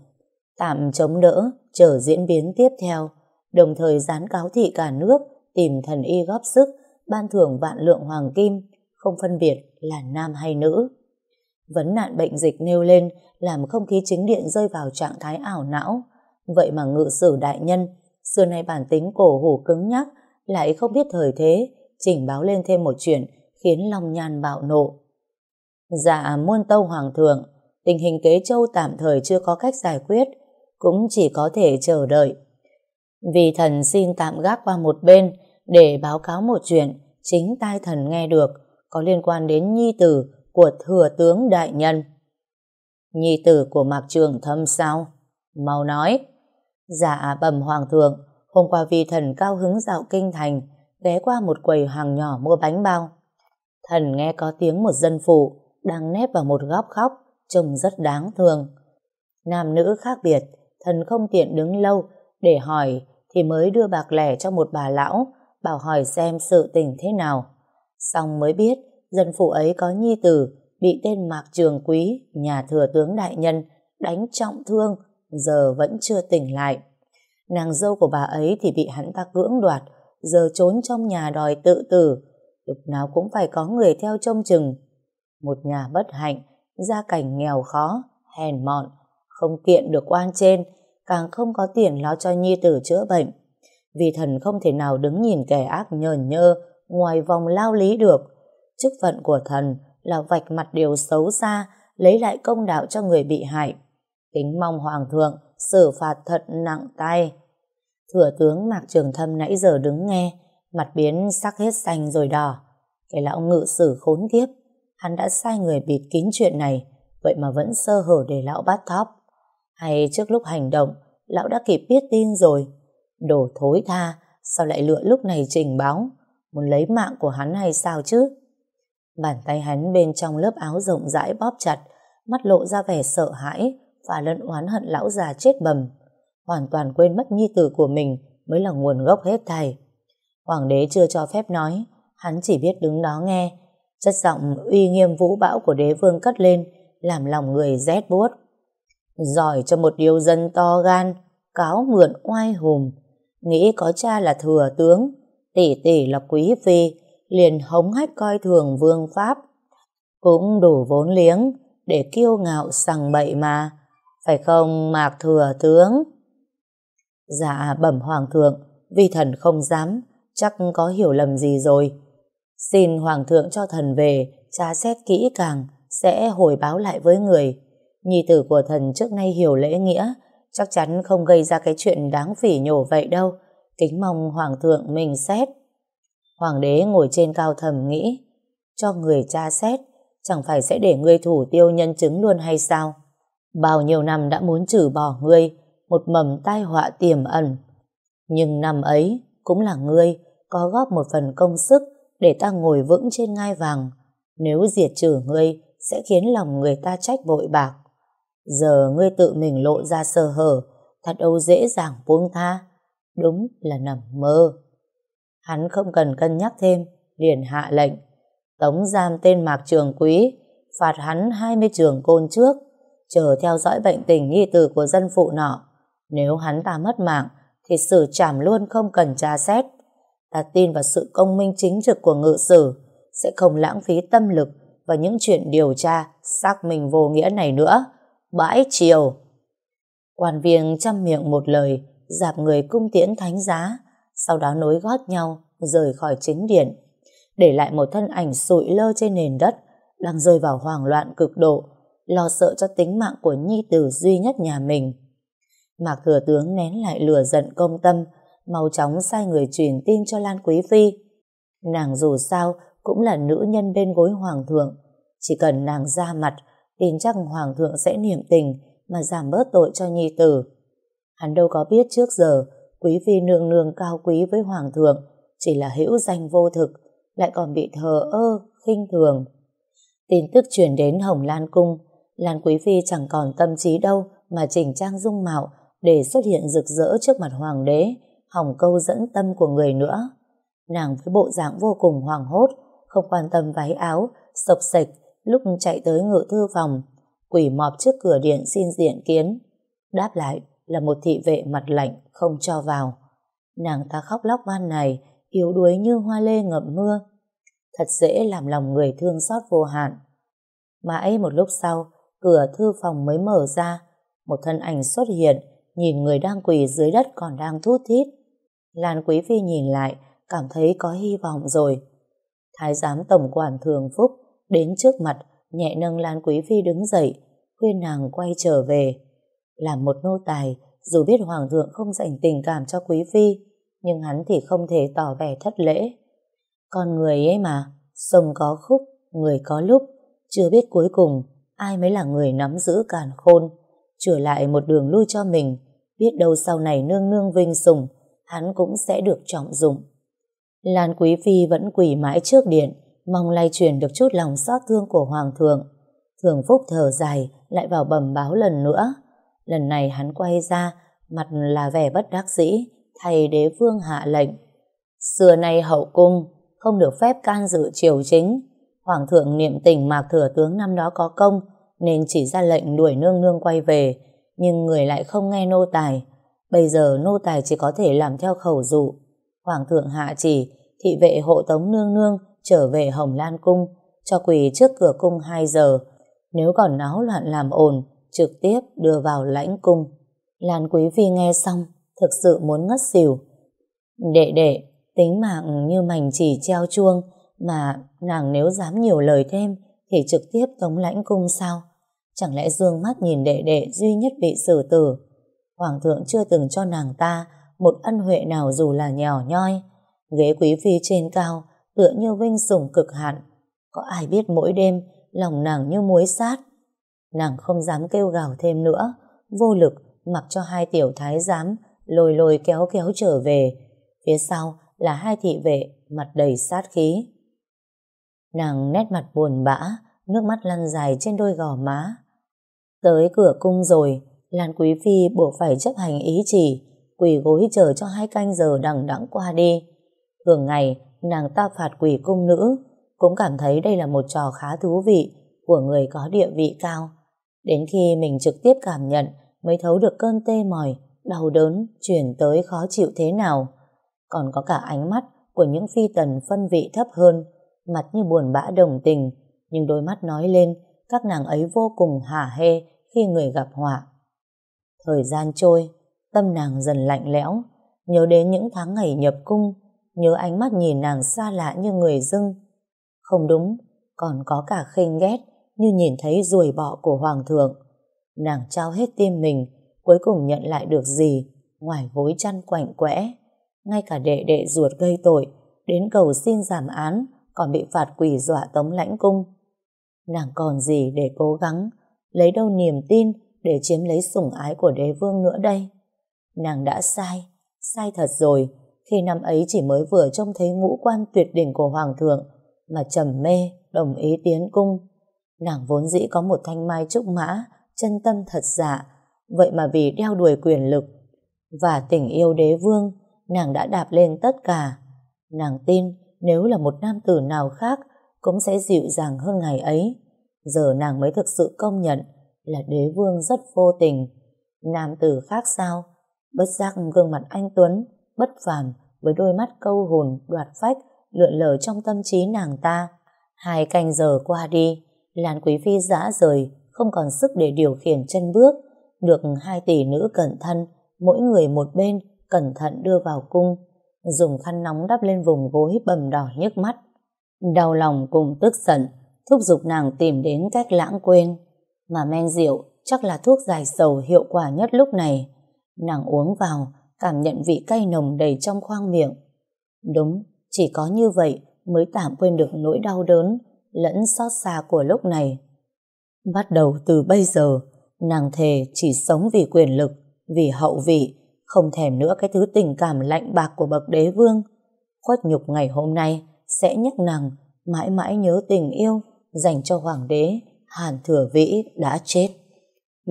Tạm chống đỡ, chờ diễn biến tiếp theo, đồng thời dán cáo thị cả nước tìm thần y góp sức, ban thưởng vạn lượng hoàng kim, không phân biệt là nam hay nữ. Vấn nạn bệnh dịch nêu lên làm không khí chính điện rơi vào trạng thái ảo não. Vậy mà ngự sử đại nhân, xưa nay bản tính cổ hủ cứng nhắc, lại không biết thời thế, trình báo lên thêm một chuyện khiến Long Nhan bạo nộ. Dạ muôn tâu hoàng thượng, tình hình kế châu tạm thời chưa có cách giải quyết, cũng chỉ có thể chờ đợi. Vì thần xin tạm gác qua một bên để báo cáo một chuyện chính tai thần nghe được có liên quan đến nhi tử của thừa tướng đại nhân. Nhi tử của mạc trường thâm sao? Mau nói. Dạ bẩm hoàng thượng, hôm qua vì thần cao hứng dạo kinh thành, ghé qua một quầy hàng nhỏ mua bánh bao. Thần nghe có tiếng một dân phụ đang nép vào một góc khóc, trông rất đáng thương. Nam nữ khác biệt, thần không tiện đứng lâu để hỏi thì mới đưa bạc lẻ cho một bà lão bảo hỏi xem sự tình thế nào. Xong mới biết dân phụ ấy có nhi tử bị tên Mạc Trường Quý, nhà thừa tướng đại nhân, đánh trọng thương, giờ vẫn chưa tỉnh lại. Nàng dâu của bà ấy thì bị hắn ta cưỡng đoạt, giờ trốn trong nhà đòi tự tử, lúc nào cũng phải có người theo trông chừng. Một nhà bất hạnh, gia cảnh nghèo khó, hèn mọn, không kiện được quan trên, càng không có tiền lo cho nhi tử chữa bệnh. Vì thần không thể nào đứng nhìn kẻ ác nhờn nhơ ngoài vòng lao lý được. Chức phận của thần là vạch mặt điều xấu xa, lấy lại công đạo cho người bị hại. Kính mong Hoàng thượng xử phạt thật nặng tay. Thừa tướng Mạc Trường Thâm nãy giờ đứng nghe, mặt biến sắc hết xanh rồi đỏ. Cái lão ngự sử khốn kiếp, hắn đã sai người bịt kín chuyện này, vậy mà vẫn sơ hở để lão bắt thóp. Hay trước lúc hành động, lão đã kịp biết tin rồi. Đồ thối tha, sao lại lựa lúc này trình báo? Muốn lấy mạng của hắn hay sao chứ? Bàn tay hắn bên trong lớp áo rộng rãi bóp chặt, mắt lộ ra vẻ sợ hãi và lẫn oán hận lão già chết bầm. Hoàn toàn quên mất nhi tử của mình mới là nguồn gốc hết thảy. Hoàng đế chưa cho phép nói, hắn chỉ biết đứng đó nghe. Chất giọng uy nghiêm vũ bão của đế vương cất lên, làm lòng người rét buốt. Giỏi cho một điều dân to gan, cáo mượn oai hùng, nghĩ có cha là thừa tướng, tỷ tỷ là quý phi, liền hống hách coi thường vương pháp. Cũng đủ vốn liếng để kiêu ngạo sằng bậy mà, phải không mạc thừa tướng? Dạ bẩm hoàng thượng, vi thần không dám, chắc có hiểu lầm gì rồi. Xin hoàng thượng cho thần về, tra xét kỹ càng, sẽ hồi báo lại với người. Nhi tử của thần trước nay hiểu lễ nghĩa, chắc chắn không gây ra cái chuyện đáng phỉ nhổ vậy đâu. Kính mong hoàng thượng mình xét. Hoàng đế ngồi trên cao thầm nghĩ, cho người tra xét, chẳng phải sẽ để ngươi thủ tiêu nhân chứng luôn hay sao? Bao nhiêu năm đã muốn trừ bỏ ngươi, một mầm tai họa tiềm ẩn. Nhưng năm ấy cũng là ngươi có góp một phần công sức để ta ngồi vững trên ngai vàng. Nếu diệt trừ ngươi sẽ khiến lòng người ta trách vội bạc. Giờ ngươi tự mình lộ ra sơ hở, thật đâu dễ dàng buông tha. Đúng là nằm mơ. Hắn không cần cân nhắc thêm, liền hạ lệnh. Tống giam tên Mạc Trường Quý, phạt hắn 20 trường côn trước, chờ theo dõi bệnh tình nghi tử của dân phụ nọ. Nếu hắn ta mất mạng, thì xử trảm luôn không cần tra xét. Ta tin vào sự công minh chính trực của ngự sử, sẽ không lãng phí tâm lực vào những chuyện điều tra xác minh vô nghĩa này nữa. Bãi chiều. Quan viên chăm miệng một lời, dạp người cung tiễn thánh giá, sau đó nối gót nhau, rời khỏi chính điện, để lại một thân ảnh sụi lơ trên nền đất, đang rơi vào hoảng loạn cực độ, lo sợ cho tính mạng của nhi tử duy nhất nhà mình. Mạc thừa tướng nén lại lửa giận công tâm, mau chóng sai người truyền tin cho Lan Quý Phi. Nàng dù sao cũng là nữ nhân bên gối hoàng thượng, chỉ cần nàng ra mặt, tin chắc hoàng thượng sẽ niệm tình mà giảm bớt tội cho nhi tử. Hắn đâu có biết trước giờ quý phi nương nương cao quý với hoàng thượng chỉ là hữu danh vô thực lại còn bị thờ ơ, khinh thường. Tin tức truyền đến Hồng Lan Cung Lan Quý Phi chẳng còn tâm trí đâu mà chỉnh trang dung mạo để xuất hiện rực rỡ trước mặt hoàng đế hỏng câu dẫn tâm của người nữa. Nàng với bộ dạng vô cùng hoàng hốt không quan tâm váy áo, sộc sạch lúc chạy tới ngự thư phòng, quỷ mọp trước cửa điện xin diện kiến. Đáp lại là một thị vệ mặt lạnh không cho vào. Nàng ta khóc lóc ban này, yếu đuối như hoa lê ngậm mưa. Thật dễ làm lòng người thương xót vô hạn. Mãi một lúc sau, cửa thư phòng mới mở ra, một thân ảnh xuất hiện, nhìn người đang quỳ dưới đất còn đang thút thít. Lan Quý Phi nhìn lại, cảm thấy có hy vọng rồi. Thái giám tổng quản thường phúc đến trước mặt, nhẹ nâng Lan Quý Phi đứng dậy, khuyên nàng quay trở về. Làm một nô tài, dù biết Hoàng thượng không dành tình cảm cho Quý Phi, nhưng hắn thì không thể tỏ vẻ thất lễ. Con người ấy mà, sông có khúc, người có lúc, chưa biết cuối cùng ai mới là người nắm giữ càn khôn, trở lại một đường lui cho mình, biết đâu sau này nương nương vinh sùng, hắn cũng sẽ được trọng dụng. Lan Quý Phi vẫn quỳ mãi trước điện, mong lay truyền được chút lòng xót thương của Hoàng thượng. Thường Phúc thở dài, lại vào bẩm báo lần nữa. Lần này hắn quay ra, mặt là vẻ bất đắc dĩ, thay đế vương hạ lệnh. Xưa nay hậu cung, không được phép can dự triều chính. Hoàng thượng niệm tình mạc thừa tướng năm đó có công, nên chỉ ra lệnh đuổi nương nương quay về, nhưng người lại không nghe nô tài. Bây giờ nô tài chỉ có thể làm theo khẩu dụ. Hoàng thượng hạ chỉ, thị vệ hộ tống nương nương trở về Hồng Lan Cung, cho quỳ trước cửa cung 2 giờ. Nếu còn náo loạn làm ồn, trực tiếp đưa vào lãnh cung. Lan Quý Phi nghe xong, thực sự muốn ngất xỉu. Đệ đệ, tính mạng như mảnh chỉ treo chuông, mà nàng nếu dám nhiều lời thêm, thì trực tiếp tống lãnh cung sao? Chẳng lẽ dương mắt nhìn đệ đệ duy nhất bị xử tử? Hoàng thượng chưa từng cho nàng ta một ân huệ nào dù là nhỏ nhoi. Ghế quý phi trên cao, tựa như vinh sủng cực hạn. Có ai biết mỗi đêm, lòng nàng như muối sát. Nàng không dám kêu gào thêm nữa, vô lực mặc cho hai tiểu thái giám lôi lôi kéo kéo trở về. Phía sau là hai thị vệ mặt đầy sát khí. Nàng nét mặt buồn bã, nước mắt lăn dài trên đôi gò má. Tới cửa cung rồi, Lan Quý Phi buộc phải chấp hành ý chỉ, quỳ gối chờ cho hai canh giờ đằng đẵng qua đi. Thường ngày, nàng ta phạt quỷ cung nữ, cũng cảm thấy đây là một trò khá thú vị của người có địa vị cao. Đến khi mình trực tiếp cảm nhận mới thấu được cơn tê mỏi, đau đớn, chuyển tới khó chịu thế nào. Còn có cả ánh mắt của những phi tần phân vị thấp hơn, mặt như buồn bã đồng tình, nhưng đôi mắt nói lên các nàng ấy vô cùng hả hê khi người gặp họa. Thời gian trôi, tâm nàng dần lạnh lẽo, nhớ đến những tháng ngày nhập cung, nhớ ánh mắt nhìn nàng xa lạ như người dưng. Không đúng, còn có cả khinh ghét như nhìn thấy ruồi bọ của hoàng thượng. Nàng trao hết tim mình, cuối cùng nhận lại được gì ngoài gối chăn quạnh quẽ. Ngay cả đệ đệ ruột gây tội, đến cầu xin giảm án, còn bị phạt quỷ dọa tống lãnh cung. Nàng còn gì để cố gắng, lấy đâu niềm tin để chiếm lấy sủng ái của đế vương nữa đây. Nàng đã sai, sai thật rồi, khi năm ấy chỉ mới vừa trông thấy ngũ quan tuyệt đỉnh của hoàng thượng mà trầm mê, đồng ý tiến cung. Nàng vốn dĩ có một thanh mai trúc mã, chân tâm thật dạ, vậy mà vì đeo đuổi quyền lực và tình yêu đế vương, nàng đã đạp lên tất cả. Nàng tin nếu là một nam tử nào khác cũng sẽ dịu dàng hơn ngày ấy. Giờ nàng mới thực sự công nhận là đế vương rất vô tình. Nam tử khác sao? Bất giác gương mặt anh Tuấn, bất phàm với đôi mắt câu hồn, đoạt phách, lượn lờ trong tâm trí nàng ta. Hai canh giờ qua đi, Lan Quý Phi dã rời, không còn sức để điều khiển chân bước. Được hai tỷ nữ cẩn thân, mỗi người một bên, cẩn thận đưa vào cung, dùng khăn nóng đắp lên vùng gối bầm đỏ nhức mắt. Đau lòng cùng tức giận, thúc giục nàng tìm đến cách lãng quên. Mà men rượu chắc là thuốc giải sầu hiệu quả nhất lúc này. Nàng uống vào, cảm nhận vị cay nồng đầy trong khoang miệng. Đúng, chỉ có như vậy mới tạm quên được nỗi đau đớn lẫn xót xa của lúc này. Bắt đầu từ bây giờ, nàng thề chỉ sống vì quyền lực, vì hậu vị, không thèm nữa cái thứ tình cảm lạnh bạc của bậc đế vương. Khuất nhục ngày hôm nay sẽ nhắc nàng mãi mãi nhớ tình yêu dành cho hoàng đế Hàn Thừa Vĩ đã chết.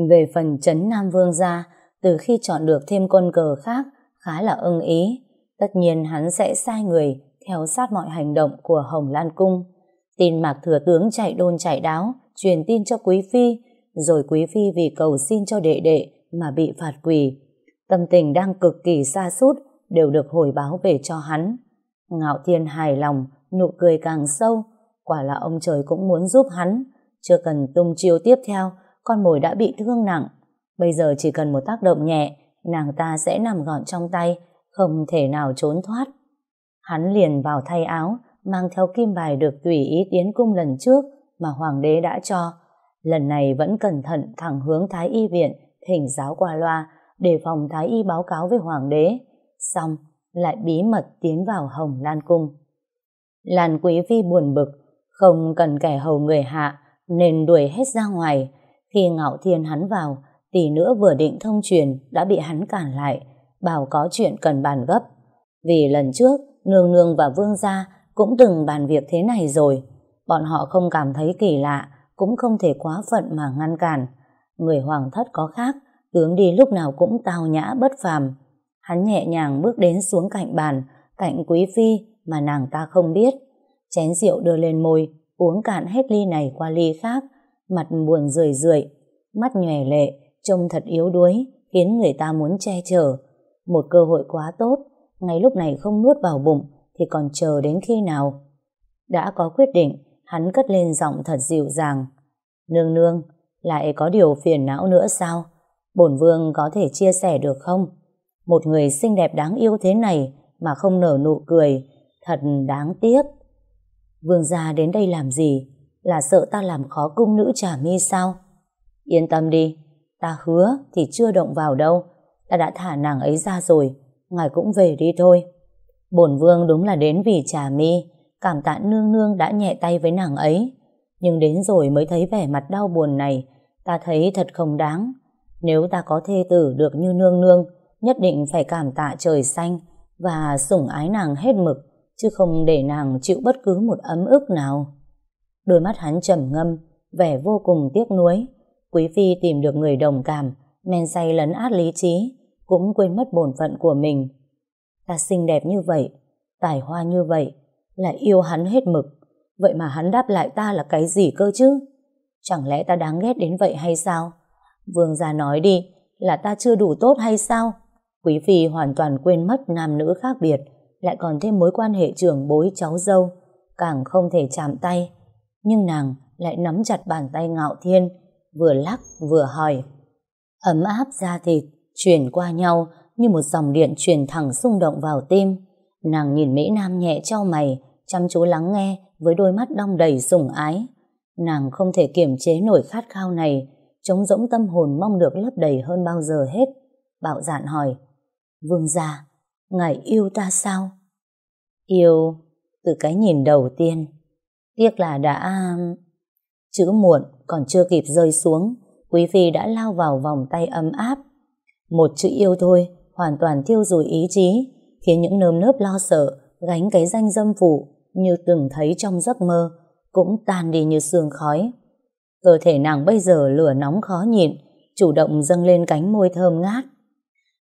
Về phần Trấn Nam Vương gia, từ khi chọn được thêm con cờ khác khá là ưng ý, tất nhiên hắn sẽ sai người theo sát mọi hành động của Hồng Lan Cung. Tin Mạc Thừa Tướng chạy đôn chạy đáo, truyền tin cho Quý Phi, rồi Quý Phi vì cầu xin cho đệ đệ mà bị phạt quỳ. Tâm tình đang cực kỳ xa sút đều được hồi báo về cho hắn. Ngạo Thiên hài lòng, nụ cười càng sâu, quả là ông trời cũng muốn giúp hắn. Chưa cần tung chiêu tiếp theo, con mồi đã bị thương nặng. Bây giờ chỉ cần một tác động nhẹ, nàng ta sẽ nằm gọn trong tay, không thể nào trốn thoát. Hắn liền vào thay áo, mang theo kim bài được tùy ý tiến cung lần trước mà hoàng đế đã cho. Lần này vẫn cẩn thận thẳng hướng Thái Y viện, thỉnh giáo qua loa, để phòng Thái Y báo cáo với hoàng đế. Xong, lại bí mật tiến vào Hồng Lan Cung. Lan Quý Phi buồn bực, không cần kẻ hầu người hạ, nên đuổi hết ra ngoài. Khi Ngạo Thiên hắn vào, tỷ nữa vừa định thông truyền đã bị hắn cản lại, bảo có chuyện cần bàn gấp. Vì lần trước, Nương Nương và Vương Gia cũng từng bàn việc thế này rồi. Bọn họ không cảm thấy kỳ lạ, cũng không thể quá phận mà ngăn cản. Người hoàng thất có khác, tướng đi lúc nào cũng tào nhã bất phàm. Hắn nhẹ nhàng bước đến xuống cạnh bàn, cạnh quý phi mà nàng ta không biết. Chén rượu đưa lên môi, uống cạn hết ly này qua ly khác, mặt buồn rười rượi, mắt nhòe lệ, trông thật yếu đuối, khiến người ta muốn che chở. Một cơ hội quá tốt, ngay lúc này không nuốt vào bụng, thì còn chờ đến khi nào? Đã có quyết định, hắn cất lên giọng thật dịu dàng. Nương nương, lại có điều phiền não nữa sao? Bổn vương có thể chia sẻ được không? Một người xinh đẹp đáng yêu thế này mà không nở nụ cười, thật đáng tiếc. Vương gia đến đây làm gì? Là sợ ta làm khó cung nữ trả mi sao? Yên tâm đi, ta hứa thì chưa động vào đâu. Ta đã thả nàng ấy ra rồi, ngài cũng về đi thôi. Bổn vương đúng là đến vì trà mi, cảm tạ nương nương đã nhẹ tay với nàng ấy. Nhưng đến rồi mới thấy vẻ mặt đau buồn này, ta thấy thật không đáng. Nếu ta có thê tử được như nương nương, nhất định phải cảm tạ trời xanh và sủng ái nàng hết mực, chứ không để nàng chịu bất cứ một ấm ức nào. Đôi mắt hắn trầm ngâm, vẻ vô cùng tiếc nuối. Quý phi tìm được người đồng cảm, men say lấn át lý trí, cũng quên mất bổn phận của mình. Ta xinh đẹp như vậy, tài hoa như vậy, lại yêu hắn hết mực. Vậy mà hắn đáp lại ta là cái gì cơ chứ? Chẳng lẽ ta đáng ghét đến vậy hay sao? Vương gia nói đi, là ta chưa đủ tốt hay sao? Quý phi hoàn toàn quên mất nam nữ khác biệt, lại còn thêm mối quan hệ trưởng bối cháu dâu, càng không thể chạm tay. Nhưng nàng lại nắm chặt bàn tay ngạo thiên, vừa lắc vừa hỏi. Ấm áp da thịt, chuyển qua nhau như một dòng điện truyền thẳng xung động vào tim. Nàng nhìn Mỹ Nam nhẹ trao mày, chăm chú lắng nghe với đôi mắt đong đầy sủng ái. Nàng không thể kiềm chế nổi khát khao này, trống rỗng tâm hồn mong được lấp đầy hơn bao giờ hết. Bạo dạn hỏi, Vương gia, ngài yêu ta sao? Yêu, từ cái nhìn đầu tiên. Tiếc là đã... Chữ muộn còn chưa kịp rơi xuống, Quý Phi đã lao vào vòng tay ấm áp. Một chữ yêu thôi, hoàn toàn thiêu rùi ý chí, khiến những nơm nớp lo sợ, gánh cái danh dâm phụ như từng thấy trong giấc mơ, cũng tan đi như sương khói. Cơ thể nàng bây giờ lửa nóng khó nhịn, chủ động dâng lên cánh môi thơm ngát.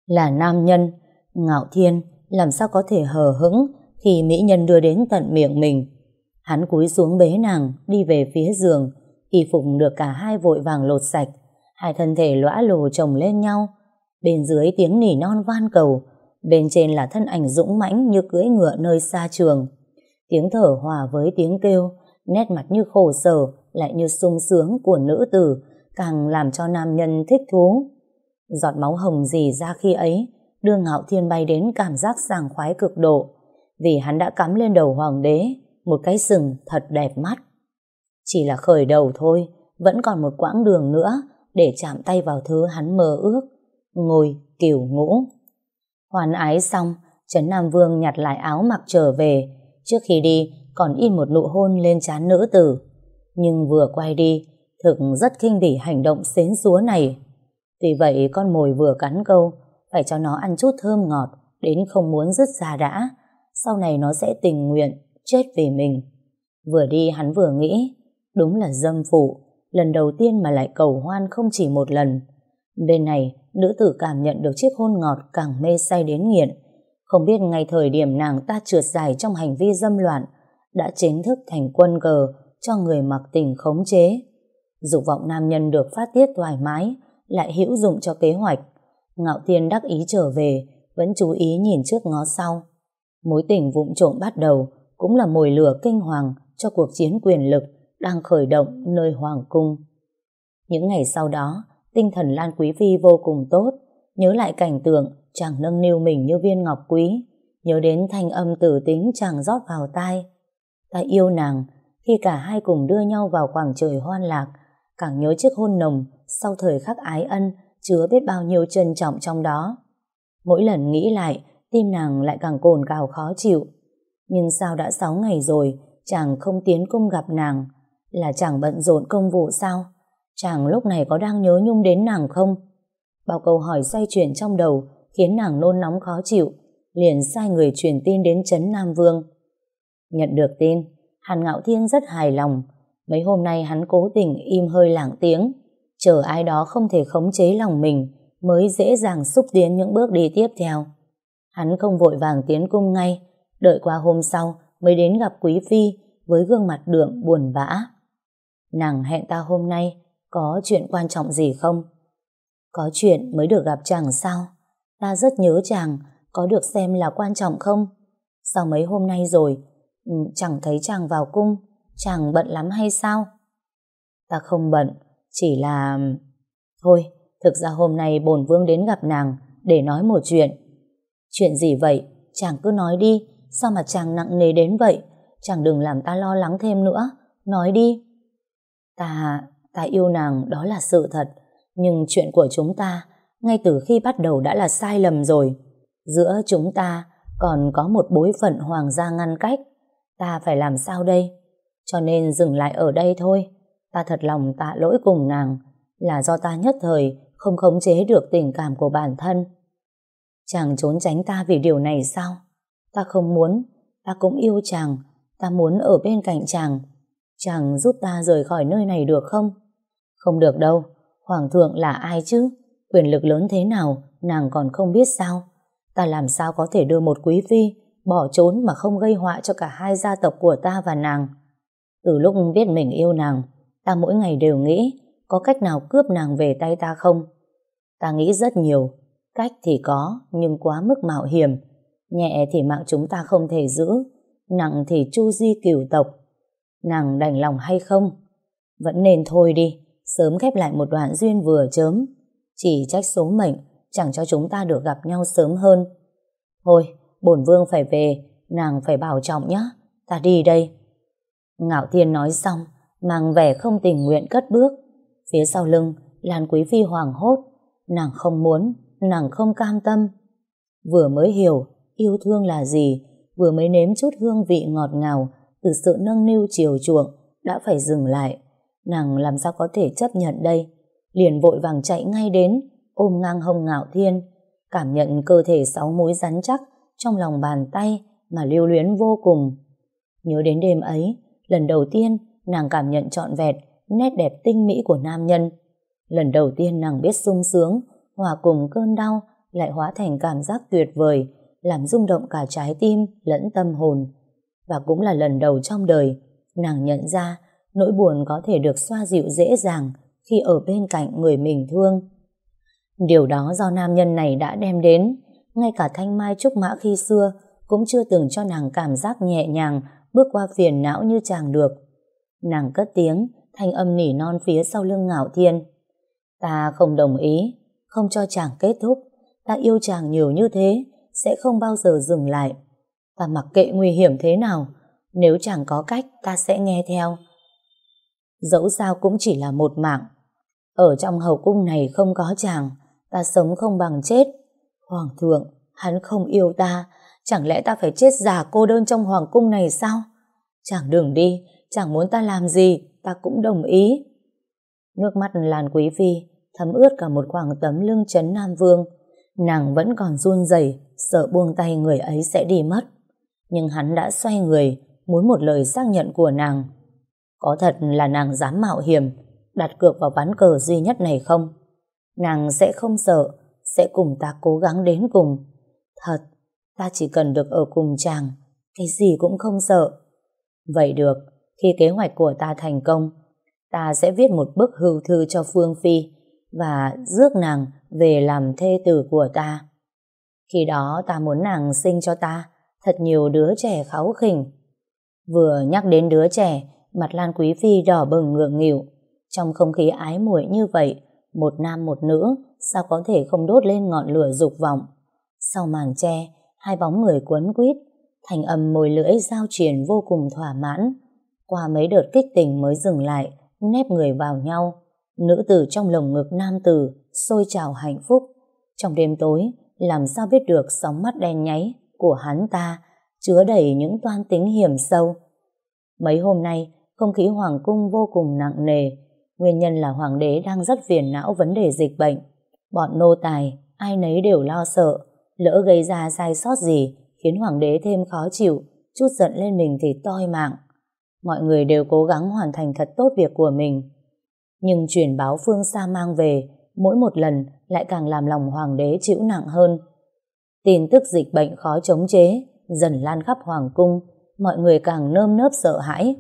Là nam nhân, ngạo thiên, làm sao có thể hờ hững thì mỹ nhân đưa đến tận miệng mình. Hắn cúi xuống bế nàng, đi về phía giường, y phục được cả hai vội vàng lột sạch, hai thân thể lõa lồ chồng lên nhau, Bên dưới tiếng nỉ non van cầu, bên trên là thân ảnh dũng mãnh như cưỡi ngựa nơi xa trường. Tiếng thở hòa với tiếng kêu, nét mặt như khổ sở, lại như sung sướng của nữ tử, càng làm cho nam nhân thích thú. Giọt máu hồng dì ra khi ấy, đưa ngạo thiên bay đến cảm giác sảng khoái cực độ, vì hắn đã cắm lên đầu hoàng đế một cái sừng thật đẹp mắt. Chỉ là khởi đầu thôi, vẫn còn một quãng đường nữa để chạm tay vào thứ hắn mơ ước ngồi kiểu ngũ. Hoàn ái xong, Trấn Nam Vương nhặt lại áo mặc trở về, trước khi đi còn in một nụ hôn lên trán nữ tử. Nhưng vừa quay đi, thực rất kinh bỉ hành động xến xúa này. Vì vậy con mồi vừa cắn câu, phải cho nó ăn chút thơm ngọt, đến không muốn dứt ra đã. Sau này nó sẽ tình nguyện, chết vì mình. Vừa đi hắn vừa nghĩ, đúng là dâm phụ, lần đầu tiên mà lại cầu hoan không chỉ một lần. Bên này, nữ tử cảm nhận được chiếc hôn ngọt càng mê say đến nghiện. Không biết ngay thời điểm nàng ta trượt dài trong hành vi dâm loạn, đã chính thức thành quân cờ cho người mặc tình khống chế. Dục vọng nam nhân được phát tiết thoải mái, lại hữu dụng cho kế hoạch. Ngạo Thiên đắc ý trở về, vẫn chú ý nhìn trước ngó sau. Mối tình vụng trộm bắt đầu cũng là mồi lửa kinh hoàng cho cuộc chiến quyền lực đang khởi động nơi Hoàng Cung. Những ngày sau đó, tinh thần Lan Quý Phi vô cùng tốt, nhớ lại cảnh tượng chàng nâng niu mình như viên ngọc quý, nhớ đến thanh âm tử tính chàng rót vào tai. Ta yêu nàng, khi cả hai cùng đưa nhau vào khoảng trời hoan lạc, càng nhớ chiếc hôn nồng sau thời khắc ái ân chứa biết bao nhiêu trân trọng trong đó. Mỗi lần nghĩ lại, tim nàng lại càng cồn cào khó chịu. Nhưng sao đã 6 ngày rồi, chàng không tiến cung gặp nàng, là chàng bận rộn công vụ sao? Chàng lúc này có đang nhớ nhung đến nàng không? Bao câu hỏi xoay chuyển trong đầu khiến nàng nôn nóng khó chịu, liền sai người truyền tin đến Trấn Nam Vương. Nhận được tin, Hàn Ngạo Thiên rất hài lòng. Mấy hôm nay hắn cố tình im hơi lảng tiếng, chờ ai đó không thể khống chế lòng mình mới dễ dàng xúc tiến những bước đi tiếp theo. Hắn không vội vàng tiến cung ngay, đợi qua hôm sau mới đến gặp Quý Phi với gương mặt đượm buồn bã. Nàng hẹn ta hôm nay có chuyện quan trọng gì không? Có chuyện mới được gặp chàng sao? Ta rất nhớ chàng, có được xem là quan trọng không? Sao mấy hôm nay rồi, ừ, chẳng thấy chàng vào cung, chàng bận lắm hay sao? Ta không bận, chỉ là... Thôi, thực ra hôm nay bổn vương đến gặp nàng để nói một chuyện. Chuyện gì vậy? Chàng cứ nói đi, sao mà chàng nặng nề đến vậy? Chàng đừng làm ta lo lắng thêm nữa, nói đi. Ta, ta yêu nàng đó là sự thật, nhưng chuyện của chúng ta ngay từ khi bắt đầu đã là sai lầm rồi. Giữa chúng ta còn có một bối phận hoàng gia ngăn cách. Ta phải làm sao đây? Cho nên dừng lại ở đây thôi. Ta thật lòng tạ lỗi cùng nàng là do ta nhất thời không khống chế được tình cảm của bản thân. Chàng trốn tránh ta vì điều này sao? Ta không muốn, ta cũng yêu chàng, ta muốn ở bên cạnh chàng. Chàng giúp ta rời khỏi nơi này được không? Không được đâu, Hoàng thượng là ai chứ? Quyền lực lớn thế nào, nàng còn không biết sao? Ta làm sao có thể đưa một quý phi bỏ trốn mà không gây họa cho cả hai gia tộc của ta và nàng? Từ lúc biết mình yêu nàng, ta mỗi ngày đều nghĩ có cách nào cướp nàng về tay ta không? Ta nghĩ rất nhiều, cách thì có, nhưng quá mức mạo hiểm. Nhẹ thì mạng chúng ta không thể giữ, nặng thì chu di cửu tộc. Nàng đành lòng hay không? Vẫn nên thôi đi, sớm khép lại một đoạn duyên vừa chớm. Chỉ trách số mệnh, chẳng cho chúng ta được gặp nhau sớm hơn. Thôi, bổn vương phải về, nàng phải bảo trọng nhé, ta đi đây. Ngạo Thiên nói xong, mang vẻ không tình nguyện cất bước. Phía sau lưng, Lan Quý Phi hoàng hốt, nàng không muốn, nàng không cam tâm. Vừa mới hiểu yêu thương là gì, vừa mới nếm chút hương vị ngọt ngào từ sự nâng niu chiều chuộng, đã phải dừng lại. Nàng làm sao có thể chấp nhận đây? Liền vội vàng chạy ngay đến, ôm ngang hông ngạo thiên, cảm nhận cơ thể sáu mối rắn chắc trong lòng bàn tay mà lưu luyến vô cùng. Nhớ đến đêm ấy, lần đầu tiên nàng cảm nhận trọn vẹn nét đẹp tinh mỹ của nam nhân. Lần đầu tiên nàng biết sung sướng, hòa cùng cơn đau lại hóa thành cảm giác tuyệt vời, làm rung động cả trái tim lẫn tâm hồn. Và cũng là lần đầu trong đời, nàng nhận ra nỗi buồn có thể được xoa dịu dễ dàng khi ở bên cạnh người mình thương. Điều đó do nam nhân này đã đem đến, ngay cả thanh mai trúc mã khi xưa cũng chưa từng cho nàng cảm giác nhẹ nhàng bước qua phiền não như chàng được. Nàng cất tiếng, thanh âm nỉ non phía sau lưng ngạo thiên. Ta không đồng ý, không cho chàng kết thúc. Ta yêu chàng nhiều như thế, sẽ không bao giờ dừng lại. Ta mặc kệ nguy hiểm thế nào, nếu chàng có cách ta sẽ nghe theo. Dẫu sao cũng chỉ là một mạng. Ở trong hậu cung này không có chàng, ta sống không bằng chết. Hoàng thượng, hắn không yêu ta, chẳng lẽ ta phải chết già cô đơn trong hoàng cung này sao? Chàng đừng đi, chàng muốn ta làm gì, ta cũng đồng ý. Nước mắt làn quý phi thấm ướt cả một khoảng tấm lưng chấn Nam Vương. Nàng vẫn còn run rẩy, sợ buông tay người ấy sẽ đi mất. Nhưng hắn đã xoay người, muốn một lời xác nhận của nàng. Có thật là nàng dám mạo hiểm, đặt cược vào ván cờ duy nhất này không? Nàng sẽ không sợ, sẽ cùng ta cố gắng đến cùng. Thật, ta chỉ cần được ở cùng chàng, cái gì cũng không sợ. Vậy được, khi kế hoạch của ta thành công, ta sẽ viết một bức hưu thư cho Phương Phi và rước nàng về làm thê tử của ta. Khi đó ta muốn nàng sinh cho ta thật nhiều đứa trẻ kháu khỉnh. Vừa nhắc đến đứa trẻ, mặt Lan Quý Phi đỏ bừng ngượng nghịu. Trong không khí ái muội như vậy, một nam một nữ sao có thể không đốt lên ngọn lửa dục vọng. Sau màn tre, hai bóng người quấn quýt, thành âm môi lưỡi giao truyền vô cùng thỏa mãn. Qua mấy đợt kích tình mới dừng lại, nép người vào nhau. Nữ tử trong lồng ngực nam tử, sôi trào hạnh phúc. Trong đêm tối, làm sao biết được sóng mắt đen nháy của hắn ta chứa đầy những toan tính hiểm sâu. Mấy hôm nay, không khí hoàng cung vô cùng nặng nề, nguyên nhân là hoàng đế đang rất phiền não vấn đề dịch bệnh. Bọn nô tài, ai nấy đều lo sợ, lỡ gây ra sai sót gì, khiến hoàng đế thêm khó chịu, chút giận lên mình thì toi mạng. Mọi người đều cố gắng hoàn thành thật tốt việc của mình. Nhưng truyền báo phương xa mang về, mỗi một lần lại càng làm lòng hoàng đế chịu nặng hơn. Tin tức dịch bệnh khó chống chế, dần lan khắp hoàng cung, mọi người càng nơm nớp sợ hãi.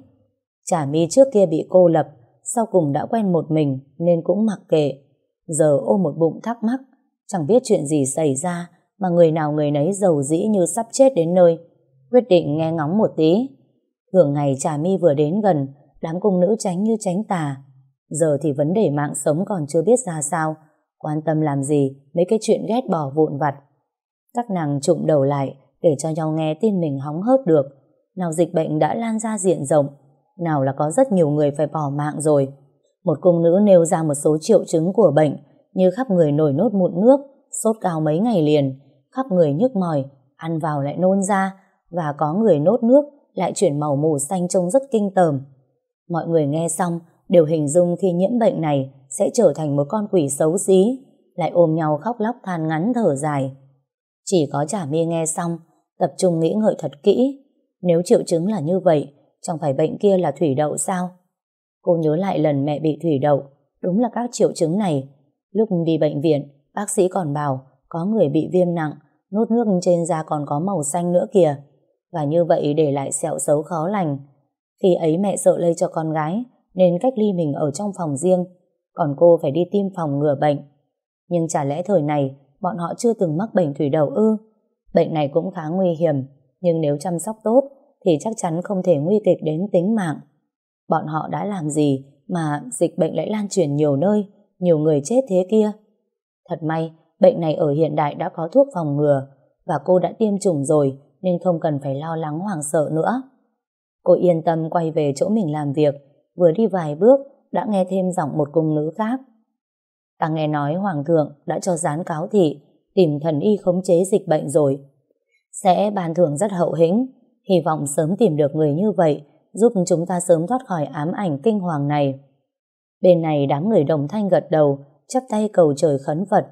Chả mi trước kia bị cô lập, sau cùng đã quen một mình nên cũng mặc kệ. Giờ ôm một bụng thắc mắc, chẳng biết chuyện gì xảy ra mà người nào người nấy giàu dĩ như sắp chết đến nơi. Quyết định nghe ngóng một tí. hưởng ngày Trà Mi vừa đến gần, đám cung nữ tránh như tránh tà. Giờ thì vấn đề mạng sống còn chưa biết ra sao, quan tâm làm gì mấy cái chuyện ghét bỏ vụn vặt. Các nàng trụm đầu lại để cho nhau nghe tin mình hóng hớt được. Nào dịch bệnh đã lan ra diện rộng, nào là có rất nhiều người phải bỏ mạng rồi. Một cung nữ nêu ra một số triệu chứng của bệnh như khắp người nổi nốt mụn nước, sốt cao mấy ngày liền, khắp người nhức mỏi, ăn vào lại nôn ra và có người nốt nước lại chuyển màu mù xanh trông rất kinh tởm. Mọi người nghe xong đều hình dung khi nhiễm bệnh này sẽ trở thành một con quỷ xấu xí, lại ôm nhau khóc lóc than ngắn thở dài. Chỉ có trả mi nghe xong, tập trung nghĩ ngợi thật kỹ. Nếu triệu chứng là như vậy, chẳng phải bệnh kia là thủy đậu sao? Cô nhớ lại lần mẹ bị thủy đậu, đúng là các triệu chứng này. Lúc đi bệnh viện, bác sĩ còn bảo có người bị viêm nặng, nốt nước trên da còn có màu xanh nữa kìa. Và như vậy để lại sẹo xấu khó lành. Khi ấy mẹ sợ lây cho con gái, nên cách ly mình ở trong phòng riêng, còn cô phải đi tiêm phòng ngừa bệnh. Nhưng chả lẽ thời này bọn họ chưa từng mắc bệnh thủy đậu ư? Bệnh này cũng khá nguy hiểm, nhưng nếu chăm sóc tốt thì chắc chắn không thể nguy kịch đến tính mạng. Bọn họ đã làm gì mà dịch bệnh lại lan truyền nhiều nơi, nhiều người chết thế kia? Thật may, bệnh này ở hiện đại đã có thuốc phòng ngừa và cô đã tiêm chủng rồi nên không cần phải lo lắng hoảng sợ nữa. Cô yên tâm quay về chỗ mình làm việc, vừa đi vài bước đã nghe thêm giọng một cung nữ khác. Ta nghe nói Hoàng thượng đã cho gián cáo thị tìm thần y khống chế dịch bệnh rồi. Sẽ bàn thưởng rất hậu hĩnh, hy vọng sớm tìm được người như vậy giúp chúng ta sớm thoát khỏi ám ảnh kinh hoàng này. Bên này đám người đồng thanh gật đầu, chắp tay cầu trời khấn Phật.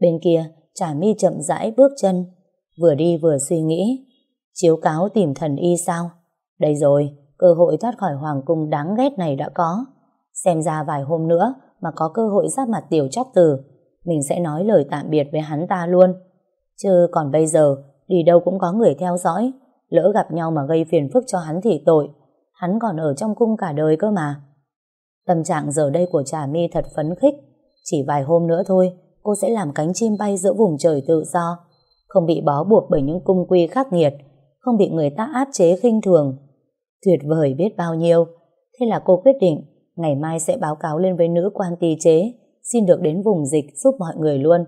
Bên kia, Trà mi chậm rãi bước chân, vừa đi vừa suy nghĩ. Chiếu cáo tìm thần y sao? Đây rồi, cơ hội thoát khỏi hoàng cung đáng ghét này đã có. Xem ra vài hôm nữa mà có cơ hội giáp mặt tiểu chóc từ, mình sẽ nói lời tạm biệt với hắn ta luôn. Chứ còn bây giờ, đi đâu cũng có người theo dõi, lỡ gặp nhau mà gây phiền phức cho hắn thì tội. Hắn còn ở trong cung cả đời cơ mà. Tâm trạng giờ đây của Trà My thật phấn khích. Chỉ vài hôm nữa thôi, cô sẽ làm cánh chim bay giữa vùng trời tự do, không bị bó buộc bởi những cung quy khắc nghiệt, không bị người ta áp chế khinh thường. Tuyệt vời biết bao nhiêu. Thế là cô quyết định ngày mai sẽ báo cáo lên với nữ quan ty chế, xin được đến vùng dịch giúp mọi người luôn.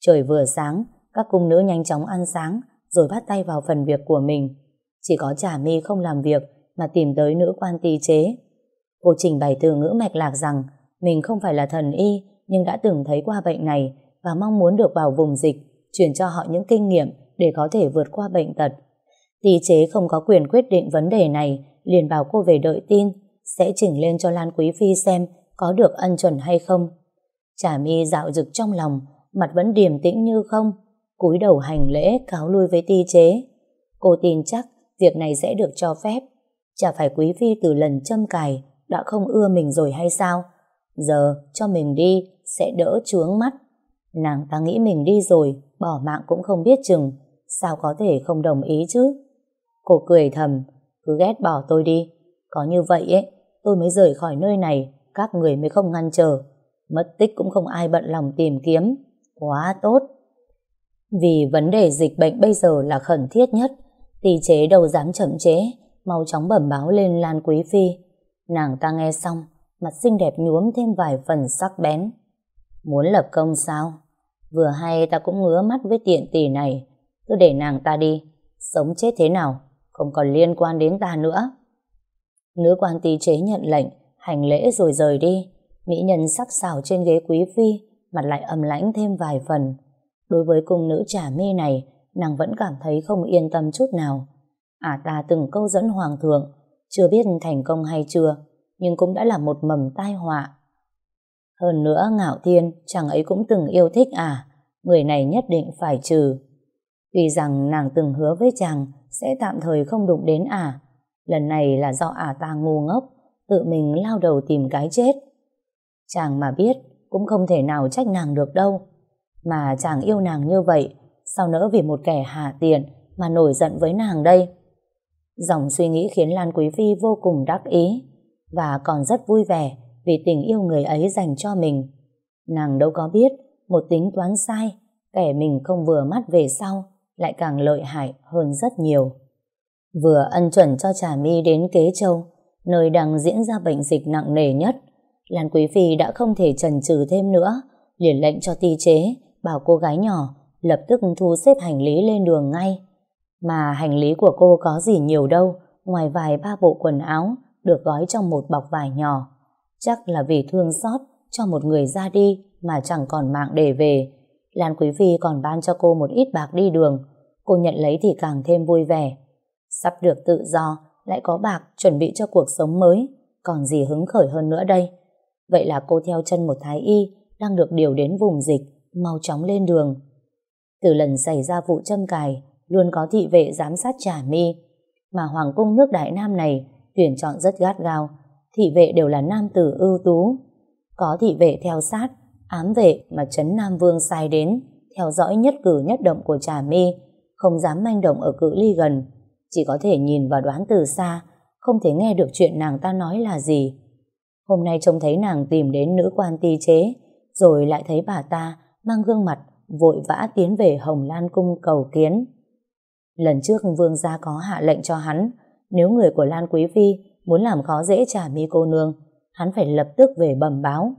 Trời vừa sáng, các cung nữ nhanh chóng ăn sáng, rồi bắt tay vào phần việc của mình. Chỉ có Trà My không làm việc, mà tìm tới nữ quan ty chế. Cô trình bày từ ngữ mạch lạc rằng mình không phải là thần y, nhưng đã từng thấy qua bệnh này và mong muốn được vào vùng dịch, truyền cho họ những kinh nghiệm để có thể vượt qua bệnh tật. Ty chế không có quyền quyết định vấn đề này, liền bảo cô về đợi tin, sẽ chỉnh lên cho Lan Quý Phi xem có được ân chuẩn hay không. Trà mi dạo dực trong lòng, mặt vẫn điềm tĩnh như không, cúi đầu hành lễ cáo lui với ti chế. Cô tin chắc việc này sẽ được cho phép. Chả phải Quý Phi từ lần châm cài đã không ưa mình rồi hay sao? Giờ cho mình đi sẽ đỡ chướng mắt. Nàng ta nghĩ mình đi rồi, bỏ mạng cũng không biết chừng, sao có thể không đồng ý chứ? Cô cười thầm, cứ ghét bỏ tôi đi, Có như vậy ấy, tôi mới rời khỏi nơi này, các người mới không ngăn trở. Mất tích cũng không ai bận lòng tìm kiếm. Quá tốt. Vì vấn đề dịch bệnh bây giờ là khẩn thiết nhất, tỷ chế đâu dám chậm chế, mau chóng bẩm báo lên Lan Quý Phi. Nàng ta nghe xong, mặt xinh đẹp nhuốm thêm vài phần sắc bén. Muốn lập công sao? Vừa hay ta cũng ngứa mắt với tiện tỷ này, cứ để nàng ta đi, sống chết thế nào, không còn liên quan đến ta nữa. Nữ quan tỷ chế nhận lệnh, hành lễ rồi rời đi. Mỹ nhân sắc sảo trên ghế quý phi, mặt lại âm lãnh thêm vài phần. Đối với cung nữ trả mê này, nàng vẫn cảm thấy không yên tâm chút nào. À ta từng câu dẫn hoàng thượng, chưa biết thành công hay chưa, nhưng cũng đã là một mầm tai họa. Hơn nữa ngạo thiên, chàng ấy cũng từng yêu thích à, người này nhất định phải trừ. Tuy rằng nàng từng hứa với chàng sẽ tạm thời không đụng đến à, lần này là do ả ta ngu ngốc, tự mình lao đầu tìm cái chết. Chàng mà biết, cũng không thể nào trách nàng được đâu. Mà chàng yêu nàng như vậy, sao nỡ vì một kẻ hạ tiện mà nổi giận với nàng đây? Dòng suy nghĩ khiến Lan Quý Phi vô cùng đắc ý và còn rất vui vẻ vì tình yêu người ấy dành cho mình. Nàng đâu có biết một tính toán sai, kẻ mình không vừa mắt về sau lại càng lợi hại hơn rất nhiều. Vừa ân chuẩn cho Trà My đến Kế Châu, nơi đang diễn ra bệnh dịch nặng nề nhất, Lan Quý Phi đã không thể chần chừ thêm nữa, liền lệnh cho ti chế, bảo cô gái nhỏ lập tức thu xếp hành lý lên đường ngay. Mà hành lý của cô có gì nhiều đâu, ngoài vài ba bộ quần áo được gói trong một bọc vải nhỏ. Chắc là vì thương xót cho một người ra đi mà chẳng còn mạng để về. Lan Quý Phi còn ban cho cô một ít bạc đi đường, cô nhận lấy thì càng thêm vui vẻ. Sắp được tự do, lại có bạc chuẩn bị cho cuộc sống mới, còn gì hứng khởi hơn nữa đây. Vậy là cô theo chân một thái y đang được điều đến vùng dịch, mau chóng lên đường. Từ lần xảy ra vụ châm cài, luôn có thị vệ giám sát trả mi, mà Hoàng cung nước Đại Nam này tuyển chọn rất gắt gao, thị vệ đều là nam tử ưu tú. Có thị vệ theo sát, ám vệ mà Trấn Nam Vương sai đến, theo dõi nhất cử nhất động của Trà Mi, không dám manh động ở cự ly gần, chỉ có thể nhìn và đoán từ xa, không thể nghe được chuyện nàng ta nói là gì. Hôm nay trông thấy nàng tìm đến nữ quan ti chế, rồi lại thấy bà ta mang gương mặt vội vã tiến về Hồng Lan Cung cầu kiến. Lần trước vương gia có hạ lệnh cho hắn, nếu người của Lan Quý Phi muốn làm khó dễ trả mi cô nương, hắn phải lập tức về bẩm báo.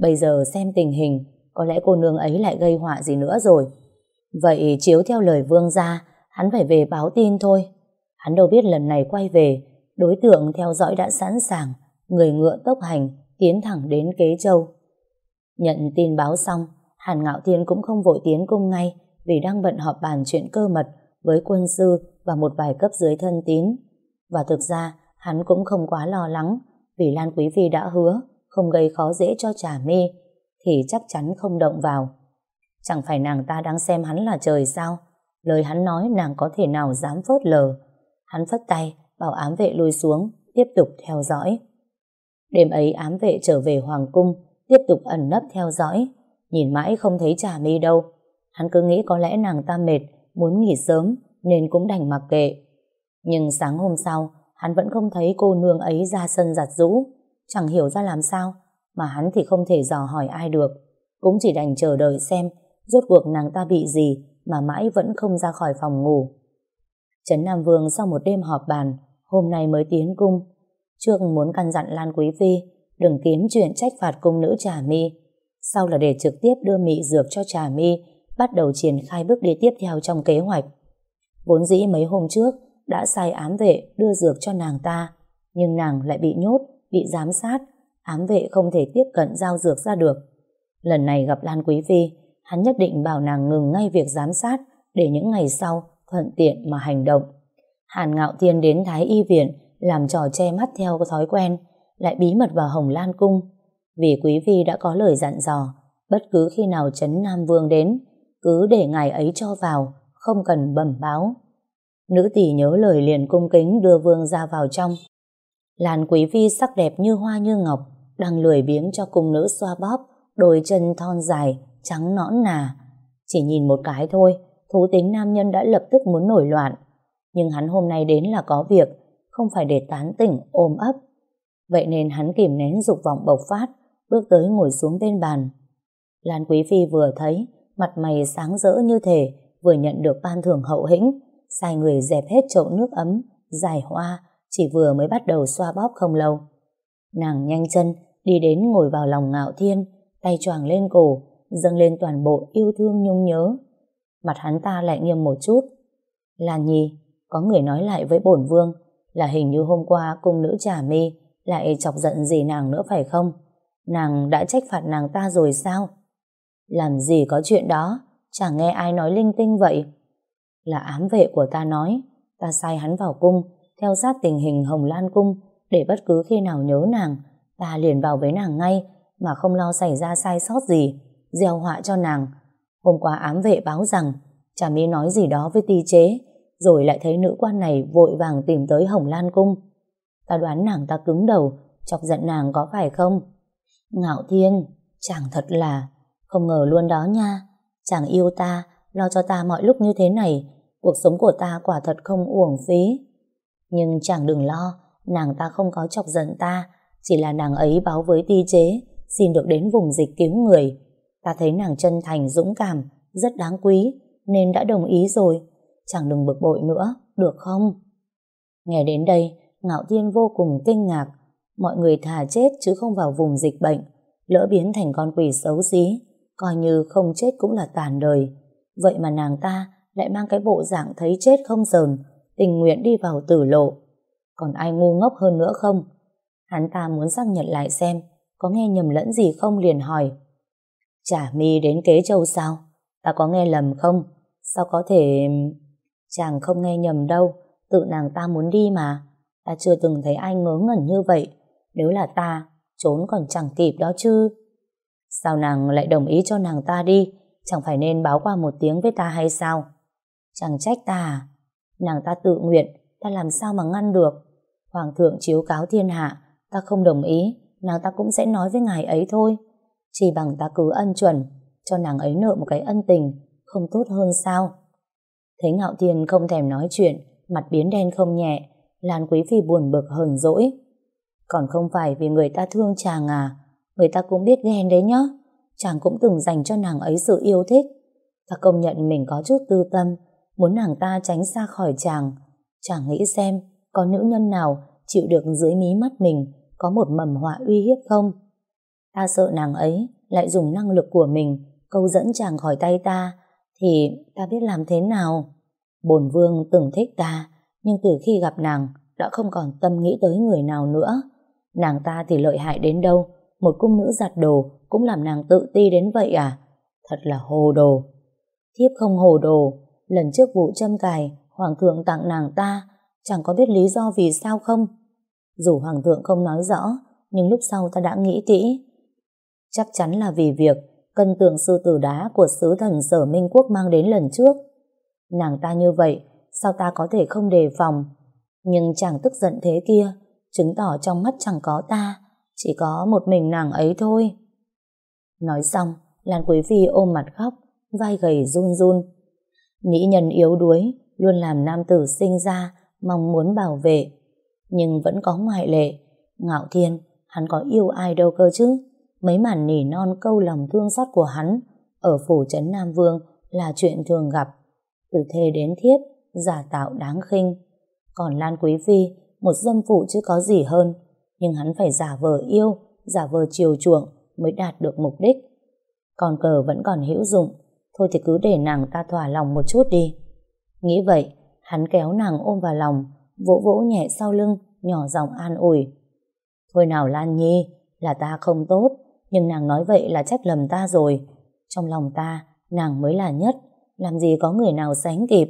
Bây giờ xem tình hình, có lẽ cô nương ấy lại gây họa gì nữa rồi. Vậy chiếu theo lời vương gia, hắn phải về báo tin thôi. Hắn đâu biết lần này quay về, đối tượng theo dõi đã sẵn sàng, người ngựa tốc hành, tiến thẳng đến Kế Châu. Nhận tin báo xong, Hàn Ngạo Thiên cũng không vội tiến cung ngay vì đang bận họp bàn chuyện cơ mật với quân sư và một vài cấp dưới thân tín. Và thực ra, hắn cũng không quá lo lắng vì Lan Quý Phi đã hứa không gây khó dễ cho Trà Mi thì chắc chắn không động vào. Chẳng phải nàng ta đang xem hắn là trời sao? Lời hắn nói nàng có thể nào dám phớt lờ. Hắn phất tay, bảo ám vệ lui xuống, tiếp tục theo dõi. Đêm ấy ám vệ trở về Hoàng Cung, tiếp tục ẩn nấp theo dõi. Nhìn mãi không thấy Trà Mi đâu. Hắn cứ nghĩ có lẽ nàng ta mệt, muốn nghỉ sớm, nên cũng đành mặc kệ. Nhưng sáng hôm sau, hắn vẫn không thấy cô nương ấy ra sân giặt rũ. Chẳng hiểu ra làm sao, mà hắn thì không thể dò hỏi ai được. Cũng chỉ đành chờ đợi xem rốt cuộc nàng ta bị gì mà mãi vẫn không ra khỏi phòng ngủ. Trấn Nam Vương sau một đêm họp bàn, hôm nay mới tiến cung. Trước muốn căn dặn Lan Quý Phi đừng kiếm chuyện trách phạt cung nữ Trà Mi. Sau là để trực tiếp đưa mị dược cho Trà Mi bắt đầu triển khai bước đi tiếp theo trong kế hoạch. Vốn dĩ mấy hôm trước đã sai ám vệ đưa dược cho nàng ta, nhưng nàng lại bị nhốt, bị giám sát, ám vệ không thể tiếp cận giao dược ra được. Lần này gặp Lan Quý Phi, hắn nhất định bảo nàng ngừng ngay việc giám sát để những ngày sau thuận tiện mà hành động. Hàn Ngạo Thiên đến Thái Y Viện làm trò che mắt theo thói quen, lại bí mật vào Hồng Lan Cung. Vì Quý Phi đã có lời dặn dò, bất cứ khi nào Trấn Nam Vương đến, cứ để ngài ấy cho vào, không cần bẩm báo. Nữ tỷ nhớ lời liền cung kính đưa Vương ra vào trong. Làn Quý Phi sắc đẹp như hoa như ngọc, đang lười biếng cho cung nữ xoa bóp, đôi chân thon dài, trắng nõn nà. Chỉ nhìn một cái thôi, thú tính nam nhân đã lập tức muốn nổi loạn. Nhưng hắn hôm nay đến là có việc, không phải để tán tỉnh ôm ấp. Vậy nên hắn kìm nén dục vọng bộc phát, bước tới ngồi xuống bên bàn. Lan Quý Phi vừa thấy, mặt mày sáng rỡ như thể vừa nhận được ban thưởng hậu hĩnh, sai người dẹp hết chậu nước ấm, dài hoa, chỉ vừa mới bắt đầu xoa bóp không lâu. Nàng nhanh chân, đi đến ngồi vào lòng ngạo thiên, tay choàng lên cổ, dâng lên toàn bộ yêu thương nhung nhớ. Mặt hắn ta lại nghiêm một chút. Lan Nhi, có người nói lại với bổn vương là hình như hôm qua cung nữ trà mi lại chọc giận gì nàng nữa phải không? Nàng đã trách phạt nàng ta rồi sao? Làm gì có chuyện đó, chẳng nghe ai nói linh tinh vậy. Là ám vệ của ta nói, ta sai hắn vào cung, theo sát tình hình Hồng Lan Cung, để bất cứ khi nào nhớ nàng, ta liền vào với nàng ngay, mà không lo xảy ra sai sót gì, gieo họa cho nàng. Hôm qua ám vệ báo rằng, Trà mi nói gì đó với ti chế, rồi lại thấy nữ quan này vội vàng tìm tới Hồng Lan Cung. Ta đoán nàng ta cứng đầu, chọc giận nàng có phải không? Ngạo Thiên, chàng thật là, không ngờ luôn đó nha. Chàng yêu ta, lo cho ta mọi lúc như thế này, cuộc sống của ta quả thật không uổng phí. Nhưng chàng đừng lo, nàng ta không có chọc giận ta, chỉ là nàng ấy báo với ti chế, xin được đến vùng dịch cứu người. Ta thấy nàng chân thành dũng cảm, rất đáng quý, nên đã đồng ý rồi. chẳng đừng bực bội nữa, được không? Nghe đến đây, Ngạo Thiên vô cùng kinh ngạc. Mọi người thà chết chứ không vào vùng dịch bệnh. Lỡ biến thành con quỷ xấu xí, coi như không chết cũng là tàn đời. Vậy mà nàng ta lại mang cái bộ dạng thấy chết không sờn, tình nguyện đi vào tử lộ. Còn ai ngu ngốc hơn nữa không? Hắn ta muốn xác nhận lại xem có nghe nhầm lẫn gì không liền hỏi. Chả mi đến kế châu sao? Ta có nghe lầm không? Sao có thể... Chàng không nghe nhầm đâu, tự nàng ta muốn đi mà. Ta chưa từng thấy ai ngớ ngẩn như vậy. Nếu là ta, trốn còn chẳng kịp đó chứ. Sao nàng lại đồng ý cho nàng ta đi? Chẳng phải nên báo qua một tiếng với ta hay sao? Chẳng trách ta à? Nàng ta tự nguyện, ta làm sao mà ngăn được? Hoàng thượng chiếu cáo thiên hạ, ta không đồng ý, nàng ta cũng sẽ nói với ngài ấy thôi. Chỉ bằng ta cứ ân chuẩn, cho nàng ấy nợ một cái ân tình, không tốt hơn sao? Thấy Ngạo Thiên không thèm nói chuyện, mặt biến đen không nhẹ, Lan Quý Phi buồn bực hờn dỗi. Còn không phải vì người ta thương chàng à, người ta cũng biết ghen đấy nhá. Chàng cũng từng dành cho nàng ấy sự yêu thích. Ta công nhận mình có chút tư tâm, muốn nàng ta tránh xa khỏi chàng. Chàng nghĩ xem, có nữ nhân nào chịu được dưới mí mắt mình có một mầm họa uy hiếp không? Ta sợ nàng ấy lại dùng năng lực của mình câu dẫn chàng khỏi tay ta, thì ta biết làm thế nào? Bồn vương từng thích ta, nhưng từ khi gặp nàng, đã không còn tâm nghĩ tới người nào nữa. Nàng ta thì lợi hại đến đâu, một cung nữ giặt đồ cũng làm nàng tự ti đến vậy à? Thật là hồ đồ. Thiếp không hồ đồ, lần trước vụ châm cài, hoàng thượng tặng nàng ta, chẳng có biết lý do vì sao không? Dù hoàng thượng không nói rõ, nhưng lúc sau ta đã nghĩ kỹ. Chắc chắn là vì việc cân tượng sư tử đá của sứ thần sở Minh Quốc mang đến lần trước. Nàng ta như vậy, sao ta có thể không đề phòng? Nhưng chàng tức giận thế kia, chứng tỏ trong mắt chẳng có ta, chỉ có một mình nàng ấy thôi. Nói xong, Lan Quý Phi ôm mặt khóc, vai gầy run run. Mỹ nhân yếu đuối, luôn làm nam tử sinh ra, mong muốn bảo vệ. Nhưng vẫn có ngoại lệ. Ngạo Thiên, hắn có yêu ai đâu cơ chứ? Mấy màn nỉ non câu lòng thương xót của hắn ở phủ trấn Nam Vương là chuyện thường gặp. Từ thê đến thiếp, giả tạo đáng khinh. Còn Lan Quý Phi, một dâm phụ chứ có gì hơn. Nhưng hắn phải giả vờ yêu, giả vờ chiều chuộng mới đạt được mục đích. Còn cờ vẫn còn hữu dụng, thôi thì cứ để nàng ta thỏa lòng một chút đi. Nghĩ vậy, hắn kéo nàng ôm vào lòng, vỗ vỗ nhẹ sau lưng, nhỏ giọng an ủi. Thôi nào Lan Nhi, là ta không tốt, nhưng nàng nói vậy là trách lầm ta rồi. Trong lòng ta, nàng mới là nhất, làm gì có người nào sánh kịp.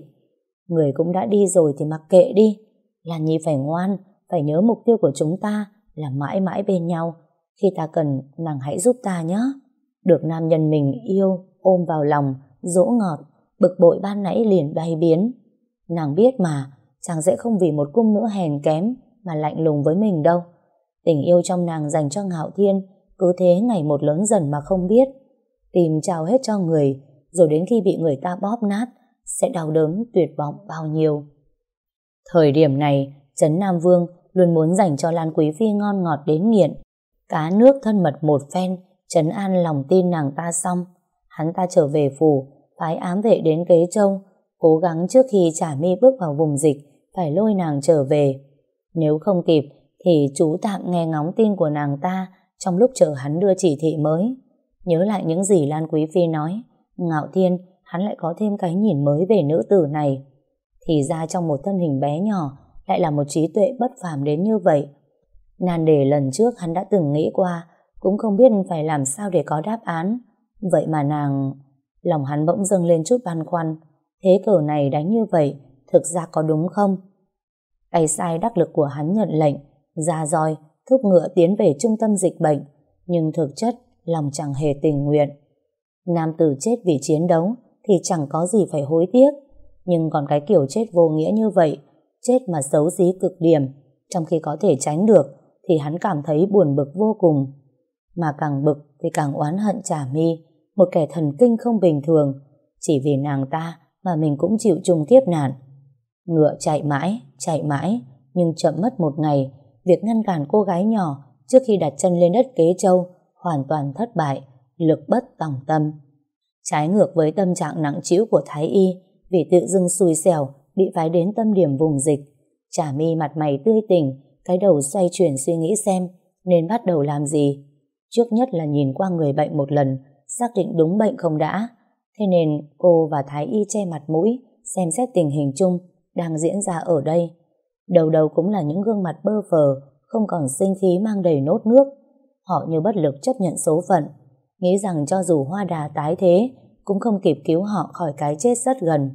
Người cũng đã đi rồi thì mặc kệ đi. Lan Nhi phải ngoan, phải nhớ mục tiêu của chúng ta là mãi mãi bên nhau. Khi ta cần, nàng hãy giúp ta nhé. Được nam nhân mình yêu, ôm vào lòng, dỗ ngọt, bực bội ban nãy liền bay biến. Nàng biết mà, chàng sẽ không vì một cung nữ hèn kém mà lạnh lùng với mình đâu. Tình yêu trong nàng dành cho Ngạo Thiên cứ thế ngày một lớn dần mà không biết. Tìm trao hết cho người, rồi đến khi bị người ta bóp nát, sẽ đau đớn tuyệt vọng bao nhiêu. Thời điểm này, Trấn Nam Vương luôn muốn dành cho Lan Quý Phi ngon ngọt đến nghiện. Cá nước thân mật một phen, trấn an lòng tin nàng ta xong. Hắn ta trở về phủ, phái ám vệ đến kế châu, cố gắng trước khi trả mi bước vào vùng dịch, phải lôi nàng trở về. Nếu không kịp, thì chú tạm nghe ngóng tin của nàng ta trong lúc chờ hắn đưa chỉ thị mới. Nhớ lại những gì Lan Quý Phi nói, Ngạo Thiên, hắn lại có thêm cái nhìn mới về nữ tử này. Thì ra trong một thân hình bé nhỏ lại là một trí tuệ bất phàm đến như vậy. Nan đề lần trước hắn đã từng nghĩ qua, cũng không biết phải làm sao để có đáp án. Vậy mà nàng... Lòng hắn bỗng dâng lên chút băn khoăn. Thế cờ này đánh như vậy, thực ra có đúng không? Tay sai đắc lực của hắn nhận lệnh, ra roi, thúc ngựa tiến về trung tâm dịch bệnh, nhưng thực chất lòng chẳng hề tình nguyện. Nam tử chết vì chiến đấu thì chẳng có gì phải hối tiếc, nhưng còn cái kiểu chết vô nghĩa như vậy, chết mà xấu dí cực điểm, trong khi có thể tránh được thì hắn cảm thấy buồn bực vô cùng. Mà càng bực thì càng oán hận trả mi, một kẻ thần kinh không bình thường, chỉ vì nàng ta mà mình cũng chịu chung kiếp nạn. Ngựa chạy mãi, chạy mãi, nhưng chậm mất một ngày, việc ngăn cản cô gái nhỏ trước khi đặt chân lên đất kế châu hoàn toàn thất bại, lực bất tòng tâm. Trái ngược với tâm trạng nặng trĩu của Thái Y, vì tự dưng xui xẻo bị phái đến tâm điểm vùng dịch. trà mi mặt mày tươi tỉnh, cái đầu xoay chuyển suy nghĩ xem nên bắt đầu làm gì. Trước nhất là nhìn qua người bệnh một lần, xác định đúng bệnh không đã. Thế nên cô và Thái Y che mặt mũi, xem xét tình hình chung đang diễn ra ở đây. Đầu đầu cũng là những gương mặt bơ phờ, không còn sinh khí mang đầy nốt nước. Họ như bất lực chấp nhận số phận, nghĩ rằng cho dù hoa đà tái thế, cũng không kịp cứu họ khỏi cái chết rất gần.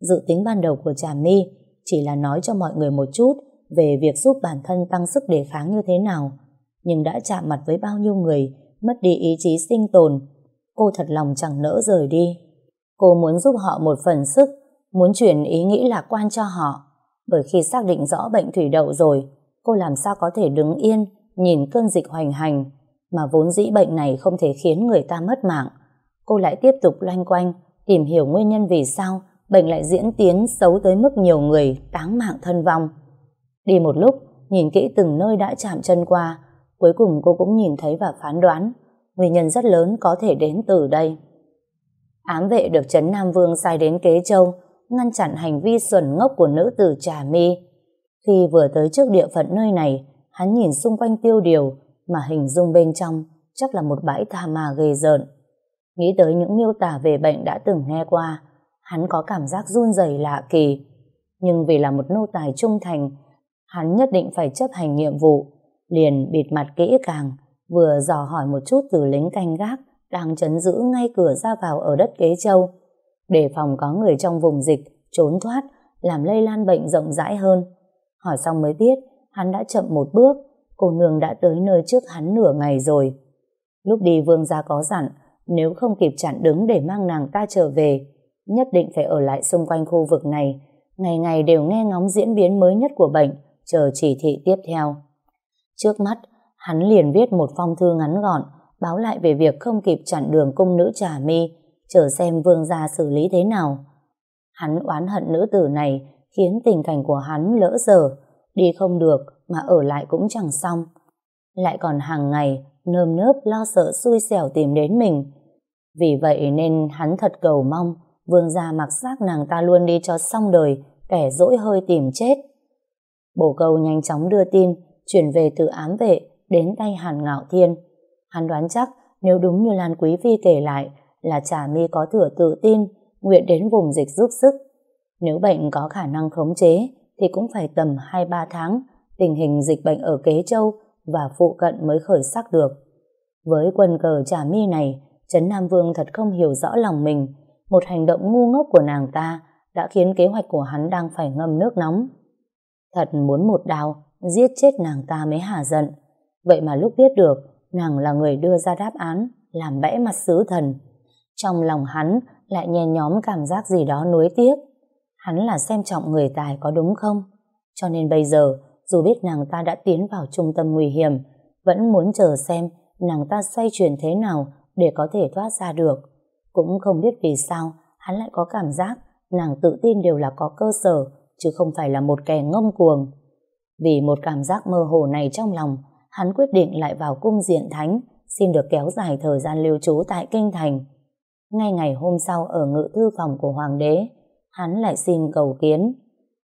Dự tính ban đầu của Trà My chỉ là nói cho mọi người một chút về việc giúp bản thân tăng sức đề kháng như thế nào, nhưng đã chạm mặt với bao nhiêu người mất đi ý chí sinh tồn, cô thật lòng chẳng nỡ rời đi. Cô muốn giúp họ một phần sức, muốn chuyển ý nghĩ lạc quan cho họ, bởi khi xác định rõ bệnh thủy đậu rồi, cô làm sao có thể đứng yên, nhìn cơn dịch hoành hành, mà vốn dĩ bệnh này không thể khiến người ta mất mạng. Cô lại tiếp tục loanh quanh, tìm hiểu nguyên nhân vì sao bệnh lại diễn tiến xấu tới mức nhiều người táng mạng thân vong. Đi một lúc, nhìn kỹ từng nơi đã chạm chân qua, cuối cùng cô cũng nhìn thấy và phán đoán nguyên nhân rất lớn có thể đến từ đây. Ám vệ được Trấn Nam Vương sai đến Kế Châu, ngăn chặn hành vi xuẩn ngốc của nữ tử Trà Mi. Khi vừa tới trước địa phận nơi này, hắn nhìn xung quanh tiêu điều, mà hình dung bên trong chắc là một bãi tha ma ghê rợn. Nghĩ tới những miêu tả về bệnh đã từng nghe qua, hắn có cảm giác run rẩy lạ kỳ. Nhưng vì là một nô tài trung thành, hắn nhất định phải chấp hành nhiệm vụ, liền bịt mặt kỹ càng, vừa dò hỏi một chút từ lính canh gác đang chấn giữ ngay cửa ra vào ở đất Kế Châu, để phòng có người trong vùng dịch trốn thoát, làm lây lan bệnh rộng rãi hơn. Hỏi xong mới biết, hắn đã chậm một bước, cô nương đã tới nơi trước hắn nửa ngày rồi. Lúc đi vương gia có dặn, nếu không kịp chặn đứng để mang nàng ta trở về, nhất định phải ở lại xung quanh khu vực này, ngày ngày đều nghe ngóng diễn biến mới nhất của bệnh, chờ chỉ thị tiếp theo. Trước mắt, hắn liền viết một phong thư ngắn gọn, báo lại về việc không kịp chặn đường cung nữ trà mi, chờ xem vương gia xử lý thế nào. Hắn oán hận nữ tử này khiến tình cảnh của hắn lỡ dở, đi không được mà ở lại cũng chẳng xong. Lại còn hàng ngày nơm nớp lo sợ xui xẻo tìm đến mình. Vì vậy nên hắn thật cầu mong vương gia mặc xác nàng ta luôn đi cho xong đời, kẻ dỗi hơi tìm chết. Bổ câu nhanh chóng đưa tin, chuyển về từ ám vệ đến tay Hàn Ngạo Thiên. Hắn đoán chắc nếu đúng như Lan Quý Phi kể lại là Trà My có thừa tự tin, nguyện đến vùng dịch giúp sức. Nếu bệnh có khả năng khống chế thì cũng phải tầm 2-3 tháng tình hình dịch bệnh ở Kế Châu và phụ cận mới khởi sắc được. Với quân cờ Trà My này, Trấn Nam Vương thật không hiểu rõ lòng mình. Một hành động ngu ngốc của nàng ta đã khiến kế hoạch của hắn đang phải ngâm nước nóng. Thật muốn một đao, giết chết nàng ta mới hả giận. Vậy mà lúc biết được, nàng là người đưa ra đáp án, làm bẽ mặt sứ thần. Trong lòng hắn lại nhen nhóm cảm giác gì đó nuối tiếc. Hắn là xem trọng người tài có đúng không? Cho nên bây giờ, dù biết nàng ta đã tiến vào trung tâm nguy hiểm, vẫn muốn chờ xem nàng ta xoay chuyển thế nào để có thể thoát ra được. Cũng không biết vì sao hắn lại có cảm giác nàng tự tin đều là có cơ sở, chứ không phải là một kẻ ngông cuồng. Vì một cảm giác mơ hồ này trong lòng, hắn quyết định lại vào cung diện thánh, xin được kéo dài thời gian lưu trú tại Kinh Thành. Ngay ngày hôm sau ở ngự thư phòng của Hoàng đế, hắn lại xin cầu kiến.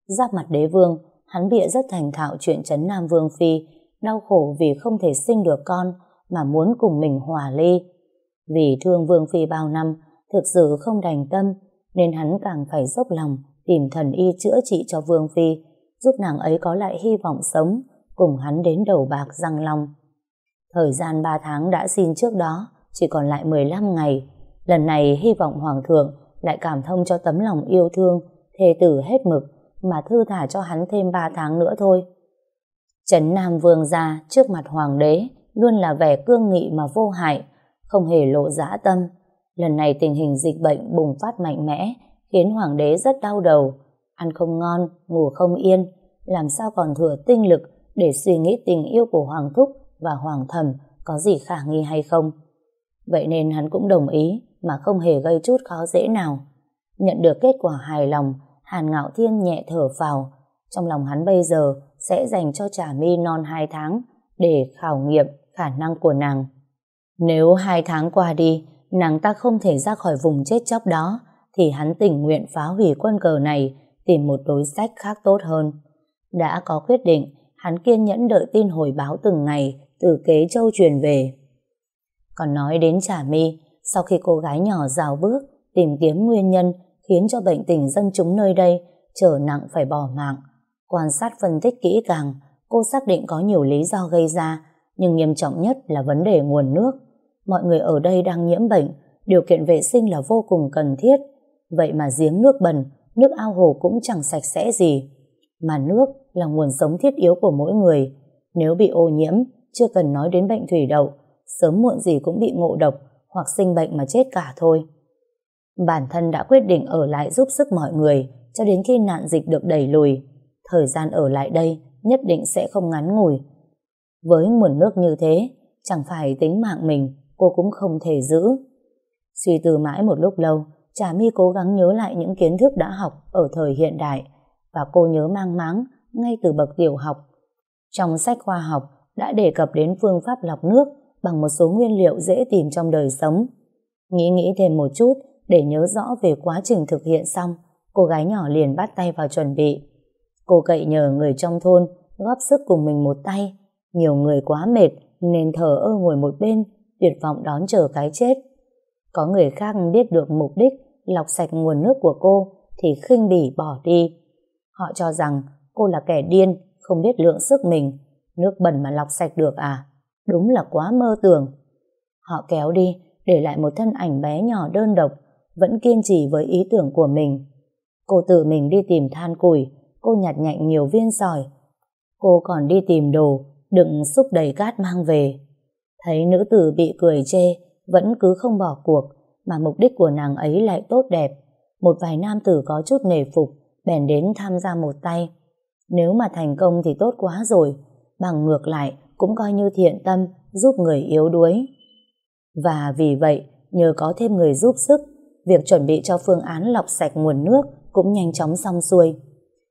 Giáp mặt đế vương, hắn bịa rất thành thạo chuyện Trấn Nam Vương Phi, đau khổ vì không thể sinh được con, mà muốn cùng mình hòa ly. Vì thương Vương Phi bao năm, thực sự không đành tâm, nên hắn càng phải dốc lòng tìm thần y chữa trị cho Vương Phi, giúp nàng ấy có lại hy vọng sống, cùng hắn đến đầu bạc răng long. Thời gian 3 tháng đã xin trước đó, chỉ còn lại 15 ngày. Lần này hy vọng Hoàng thượng lại cảm thông cho tấm lòng yêu thương, thề tử hết mực, mà thư thả cho hắn thêm 3 tháng nữa thôi. Trấn Nam Vương ra trước mặt Hoàng đế luôn là vẻ cương nghị mà vô hại, không hề lộ dã tâm. Lần này tình hình dịch bệnh bùng phát mạnh mẽ, khiến Hoàng đế rất đau đầu, ăn không ngon, ngủ không yên, làm sao còn thừa tinh lực để suy nghĩ tình yêu của Hoàng Thúc và Hoàng thẩm có gì khả nghi hay không. Vậy nên hắn cũng đồng ý mà không hề gây chút khó dễ nào. Nhận được kết quả hài lòng, Hàn Ngạo Thiên nhẹ thở vào. Trong lòng hắn bây giờ sẽ dành cho Trà My non 2 tháng để khảo nghiệm khả năng của nàng. Nếu 2 tháng qua đi, nàng ta không thể ra khỏi vùng chết chóc đó, thì hắn tình nguyện phá hủy quân cờ này, tìm một đối sách khác tốt hơn. Đã có quyết định, hắn kiên nhẫn đợi tin hồi báo từng ngày từ kế châu truyền về. Còn nói đến Trà My, sau khi cô gái nhỏ rào bước tìm kiếm nguyên nhân khiến cho bệnh tình dân chúng nơi đây trở nặng phải bỏ mạng. Quan sát phân tích kỹ càng, cô xác định có nhiều lý do gây ra, nhưng nghiêm trọng nhất là vấn đề nguồn nước. Mọi người ở đây đang nhiễm bệnh, điều kiện vệ sinh là vô cùng cần thiết. Vậy mà giếng nước bẩn, nước ao hồ cũng chẳng sạch sẽ gì. Mà nước là nguồn sống thiết yếu của mỗi người. Nếu bị ô nhiễm, chưa cần nói đến bệnh thủy đậu, sớm muộn gì cũng bị ngộ độc hoặc sinh bệnh mà chết cả thôi. Bản thân đã quyết định ở lại giúp sức mọi người cho đến khi nạn dịch được đẩy lùi. Thời gian ở lại đây nhất định sẽ không ngắn ngủi. Với nguồn nước như thế, chẳng phải tính mạng mình cô cũng không thể giữ. Suy tư mãi một lúc lâu, Trà My cố gắng nhớ lại những kiến thức đã học ở thời hiện đại và cô nhớ mang máng ngay từ bậc tiểu học. Trong sách khoa học đã đề cập đến phương pháp lọc nước bằng một số nguyên liệu dễ tìm trong đời sống. Nghĩ nghĩ thêm một chút để nhớ rõ về quá trình thực hiện xong, cô gái nhỏ liền bắt tay vào chuẩn bị. Cô cậy nhờ người trong thôn góp sức cùng mình một tay. Nhiều người quá mệt nên thở ơ ngồi một bên, tuyệt vọng đón chờ cái chết. Có người khác biết được mục đích lọc sạch nguồn nước của cô thì khinh bỉ bỏ đi. Họ cho rằng cô là kẻ điên, không biết lượng sức mình. Nước bẩn mà lọc sạch được à? Đúng là quá mơ tưởng. Họ kéo đi, để lại một thân ảnh bé nhỏ đơn độc, vẫn kiên trì với ý tưởng của mình. Cô tự mình đi tìm than củi, cô nhặt nhạnh nhiều viên sỏi. Cô còn đi tìm đồ, đựng xúc đầy cát mang về. Thấy nữ tử bị cười chê, vẫn cứ không bỏ cuộc, mà mục đích của nàng ấy lại tốt đẹp. Một vài nam tử có chút nể phục, bèn đến tham gia một tay. Nếu mà thành công thì tốt quá rồi, bằng ngược lại cũng coi như thiện tâm giúp người yếu đuối. Và vì vậy, nhờ có thêm người giúp sức, việc chuẩn bị cho phương án lọc sạch nguồn nước cũng nhanh chóng xong xuôi.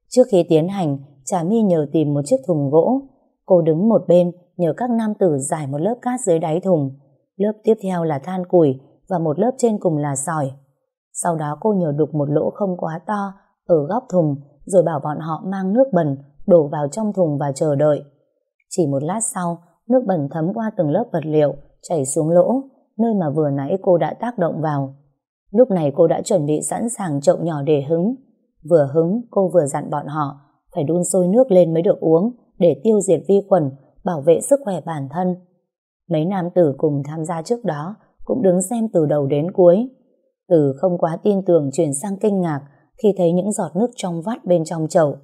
Trước khi tiến hành, Trà My nhờ tìm một chiếc thùng gỗ. Cô đứng một bên nhờ các nam tử giải một lớp cát dưới đáy thùng. Lớp tiếp theo là than củi và một lớp trên cùng là sỏi. Sau đó cô nhờ đục một lỗ không quá to ở góc thùng rồi bảo bọn họ mang nước bẩn đổ vào trong thùng và chờ đợi. Chỉ một lát sau, nước bẩn thấm qua từng lớp vật liệu, chảy xuống lỗ, nơi mà vừa nãy cô đã tác động vào. Lúc này cô đã chuẩn bị sẵn sàng chậu nhỏ để hứng. Vừa hứng, cô vừa dặn bọn họ phải đun sôi nước lên mới được uống để tiêu diệt vi khuẩn, bảo vệ sức khỏe bản thân. Mấy nam tử cùng tham gia trước đó cũng đứng xem từ đầu đến cuối. Từ không quá tin tưởng chuyển sang kinh ngạc khi thấy những giọt nước trong vắt bên trong chậu.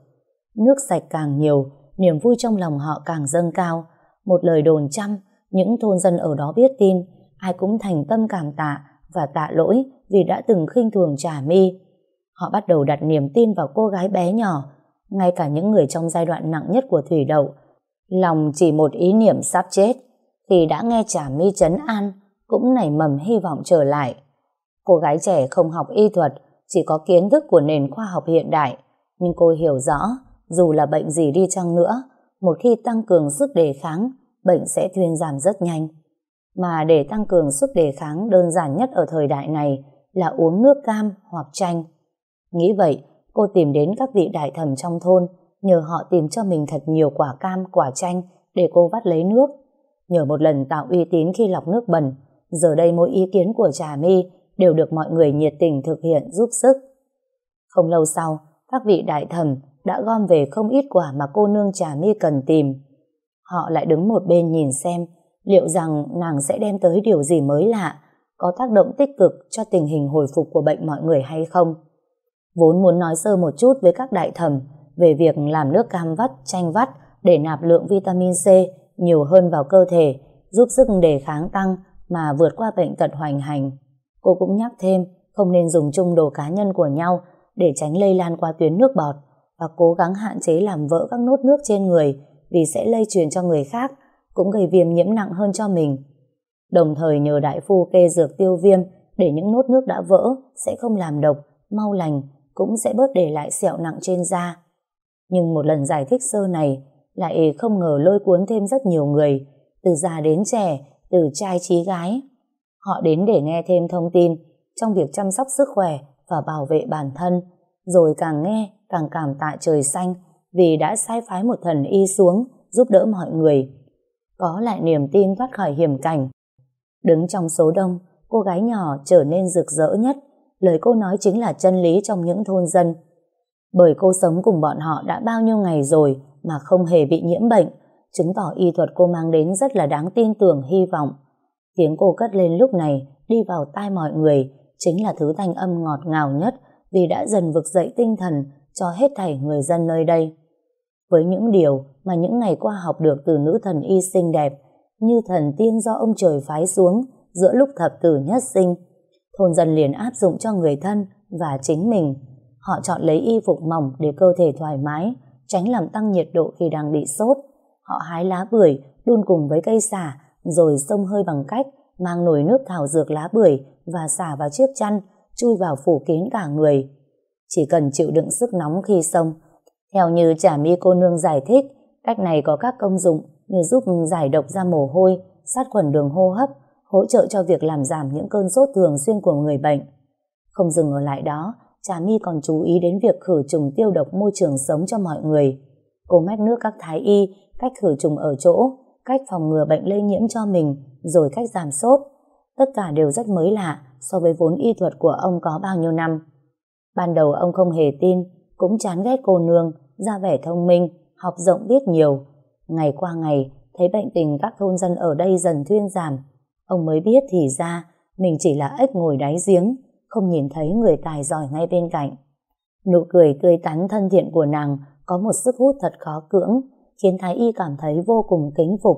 Nước sạch càng nhiều, niềm vui trong lòng họ càng dâng cao. Một lời đồn trăm, những thôn dân ở đó biết tin, ai cũng thành tâm cảm tạ và tạ lỗi vì đã từng khinh thường trả mi. Họ bắt đầu đặt niềm tin vào cô gái bé nhỏ, ngay cả những người trong giai đoạn nặng nhất của thủy đậu. Lòng chỉ một ý niệm sắp chết, khi đã nghe trả mi chấn an, cũng nảy mầm hy vọng trở lại. Cô gái trẻ không học y thuật, chỉ có kiến thức của nền khoa học hiện đại, nhưng cô hiểu rõ, dù là bệnh gì đi chăng nữa, một khi tăng cường sức đề kháng, bệnh sẽ thuyên giảm rất nhanh. Mà để tăng cường sức đề kháng đơn giản nhất ở thời đại này là uống nước cam hoặc chanh. Nghĩ vậy, cô tìm đến các vị đại thẩm trong thôn, nhờ họ tìm cho mình thật nhiều quả cam, quả chanh để cô vắt lấy nước. Nhờ một lần tạo uy tín khi lọc nước bẩn, giờ đây mỗi ý kiến của Trà My đều được mọi người nhiệt tình thực hiện giúp sức. Không lâu sau, các vị đại thẩm đã gom về không ít quả mà cô nương Trà mi cần tìm. Họ lại đứng một bên nhìn xem liệu rằng nàng sẽ đem tới điều gì mới lạ, có tác động tích cực cho tình hình hồi phục của bệnh mọi người hay không. Vốn muốn nói sơ một chút với các đại thẩm về việc làm nước cam vắt, chanh vắt để nạp lượng vitamin C nhiều hơn vào cơ thể, giúp sức đề kháng tăng mà vượt qua bệnh tật hoành hành. Cô cũng nhắc thêm không nên dùng chung đồ cá nhân của nhau để tránh lây lan qua tuyến nước bọt và cố gắng hạn chế làm vỡ các nốt nước trên người vì sẽ lây truyền cho người khác cũng gây viêm nhiễm nặng hơn cho mình. Đồng thời nhờ đại phu kê dược tiêu viêm để những nốt nước đã vỡ sẽ không làm độc, mau lành, cũng sẽ bớt để lại sẹo nặng trên da. Nhưng một lần giải thích sơ này lại không ngờ lôi cuốn thêm rất nhiều người, từ già đến trẻ, từ trai trí gái. Họ đến để nghe thêm thông tin trong việc chăm sóc sức khỏe và bảo vệ bản thân, rồi càng nghe càng cảm tạ trời xanh vì đã sai phái một thần y xuống giúp đỡ mọi người có lại niềm tin thoát khỏi hiểm cảnh. Đứng trong số đông, cô gái nhỏ trở nên rực rỡ nhất, lời cô nói chính là chân lý trong những thôn dân. Bởi cô sống cùng bọn họ đã bao nhiêu ngày rồi mà không hề bị nhiễm bệnh, chứng tỏ y thuật cô mang đến rất là đáng tin tưởng hy vọng. Tiếng cô cất lên lúc này đi vào tai mọi người chính là thứ thanh âm ngọt ngào nhất vì đã dần vực dậy tinh thần cho hết thảy người dân nơi đây với những điều mà những ngày qua học được từ nữ thần y xinh đẹp như thần tiên do ông trời phái xuống giữa lúc thập tử nhất sinh. Thôn dân liền áp dụng cho người thân và chính mình. Họ chọn lấy y phục mỏng để cơ thể thoải mái, tránh làm tăng nhiệt độ khi đang bị sốt. Họ hái lá bưởi, đun cùng với cây xả, rồi xông hơi bằng cách mang nồi nước thảo dược lá bưởi và xả vào chiếc chăn, chui vào phủ kín cả người. Chỉ cần chịu đựng sức nóng khi sông. theo như trả mi cô nương giải thích, cách này có các công dụng như giúp giải độc ra mồ hôi, sát khuẩn đường hô hấp, hỗ trợ cho việc làm giảm những cơn sốt thường xuyên của người bệnh. Không dừng ở lại đó, Trà My còn chú ý đến việc khử trùng tiêu độc môi trường sống cho mọi người. Cô mách nước các thái y, cách khử trùng ở chỗ, cách phòng ngừa bệnh lây nhiễm cho mình, rồi cách giảm sốt. Tất cả đều rất mới lạ so với vốn y thuật của ông có bao nhiêu năm. Ban đầu ông không hề tin, cũng chán ghét cô nương, ra vẻ thông minh, học rộng biết nhiều. Ngày qua ngày, thấy bệnh tình các thôn dân ở đây dần thuyên giảm. Ông mới biết thì ra, mình chỉ là ếch ngồi đáy giếng, không nhìn thấy người tài giỏi ngay bên cạnh. Nụ cười tươi tắn thân thiện của nàng có một sức hút thật khó cưỡng, khiến Thái Y cảm thấy vô cùng kính phục.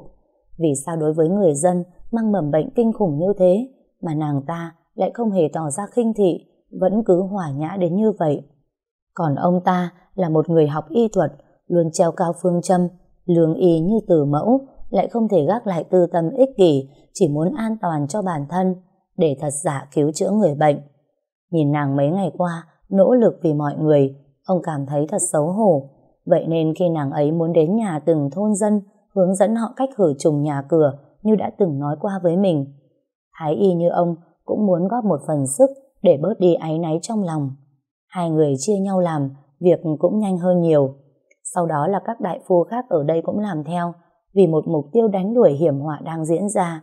Vì sao đối với người dân mang mầm bệnh kinh khủng như thế, mà nàng ta lại không hề tỏ ra khinh thị, vẫn cứ hòa nhã đến như vậy. Còn ông ta là một người học y thuật, luôn treo cao phương châm, lương y như từ mẫu, lại không thể gác lại tư tâm ích kỷ, chỉ muốn an toàn cho bản thân, để thật giả cứu chữa người bệnh. Nhìn nàng mấy ngày qua, nỗ lực vì mọi người, ông cảm thấy thật xấu hổ. Vậy nên khi nàng ấy muốn đến nhà từng thôn dân, hướng dẫn họ cách khử trùng nhà cửa như đã từng nói qua với mình. Thái y như ông cũng muốn góp một phần sức để bớt đi áy náy trong lòng. Hai người chia nhau làm, việc cũng nhanh hơn nhiều. Sau đó là các đại phu khác ở đây cũng làm theo, vì một mục tiêu đánh đuổi hiểm họa đang diễn ra.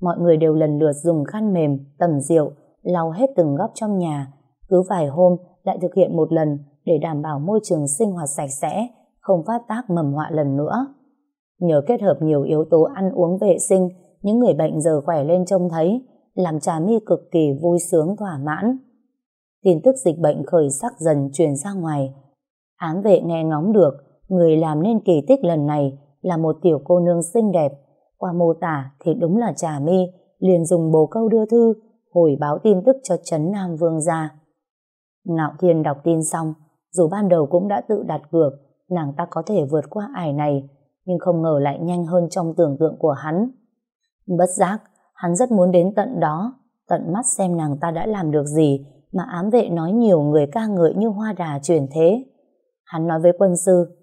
Mọi người đều lần lượt dùng khăn mềm, tầm rượu, lau hết từng góc trong nhà, cứ vài hôm lại thực hiện một lần để đảm bảo môi trường sinh hoạt sạch sẽ, không phát tác mầm họa lần nữa. Nhờ kết hợp nhiều yếu tố ăn uống vệ sinh, những người bệnh giờ khỏe lên trông thấy, làm trà mi cực kỳ vui sướng thỏa mãn. Tin tức dịch bệnh khởi sắc dần truyền ra ngoài. Ám vệ nghe ngóng được, người làm nên kỳ tích lần này là một tiểu cô nương xinh đẹp. Qua mô tả thì đúng là trà mi, liền dùng bồ câu đưa thư, hồi báo tin tức cho Trấn Nam Vương ra. Ngạo Thiên đọc tin xong, dù ban đầu cũng đã tự đặt cược, nàng ta có thể vượt qua ải này, nhưng không ngờ lại nhanh hơn trong tưởng tượng của hắn. Bất giác, hắn rất muốn đến tận đó, tận mắt xem nàng ta đã làm được gì mà ám vệ nói nhiều người ca ngợi như hoa đà truyền thế. Hắn nói với quân sư,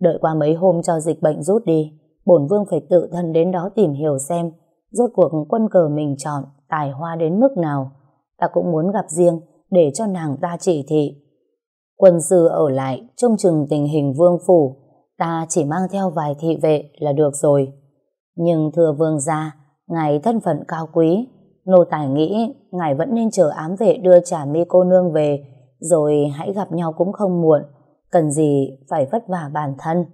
Đợi qua mấy hôm cho dịch bệnh rút đi, bổn vương phải tự thân đến đó tìm hiểu xem rốt cuộc quân cờ mình chọn tài hoa đến mức nào. Ta cũng muốn gặp riêng để cho nàng ta chỉ thị. Quân sư ở lại trông chừng tình hình vương phủ, ta chỉ mang theo vài thị vệ là được rồi. Nhưng thưa vương gia, ngài thân phận cao quý, nô tài nghĩ ngài vẫn nên chờ ám vệ đưa trả mi cô nương về, rồi hãy gặp nhau cũng không muộn, cần gì phải vất vả bản thân.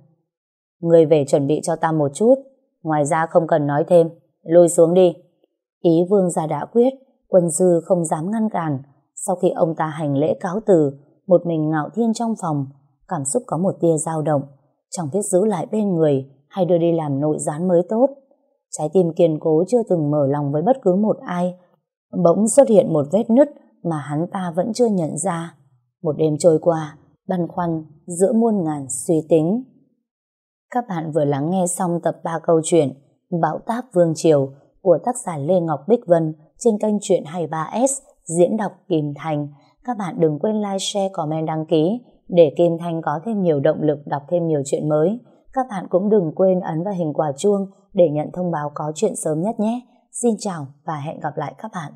Người về chuẩn bị cho ta một chút, ngoài ra không cần nói thêm, lùi xuống đi. Ý vương gia đã quyết, quân sư không dám ngăn cản, sau khi ông ta hành lễ cáo từ, một mình ngạo thiên trong phòng, cảm xúc có một tia dao động, chẳng biết giữ lại bên người hay đưa đi làm nội gián mới tốt. Trái tim kiên cố chưa từng mở lòng với bất cứ một ai, bỗng xuất hiện một vết nứt mà hắn ta vẫn chưa nhận ra. Một đêm trôi qua, băn khoăn giữa muôn ngàn suy tính. Các bạn vừa lắng nghe xong tập 3 câu chuyện Bão táp Vương Triều của tác giả Lê Ngọc Bích Vân trên kênh Chuyện 23S diễn đọc Kim Thành. Các bạn đừng quên like, share, comment, đăng ký để Kim Thanh có thêm nhiều động lực đọc thêm nhiều chuyện mới. Các bạn cũng đừng quên ấn vào hình quả chuông để nhận thông báo có chuyện sớm nhất nhé. Xin chào và hẹn gặp lại các bạn.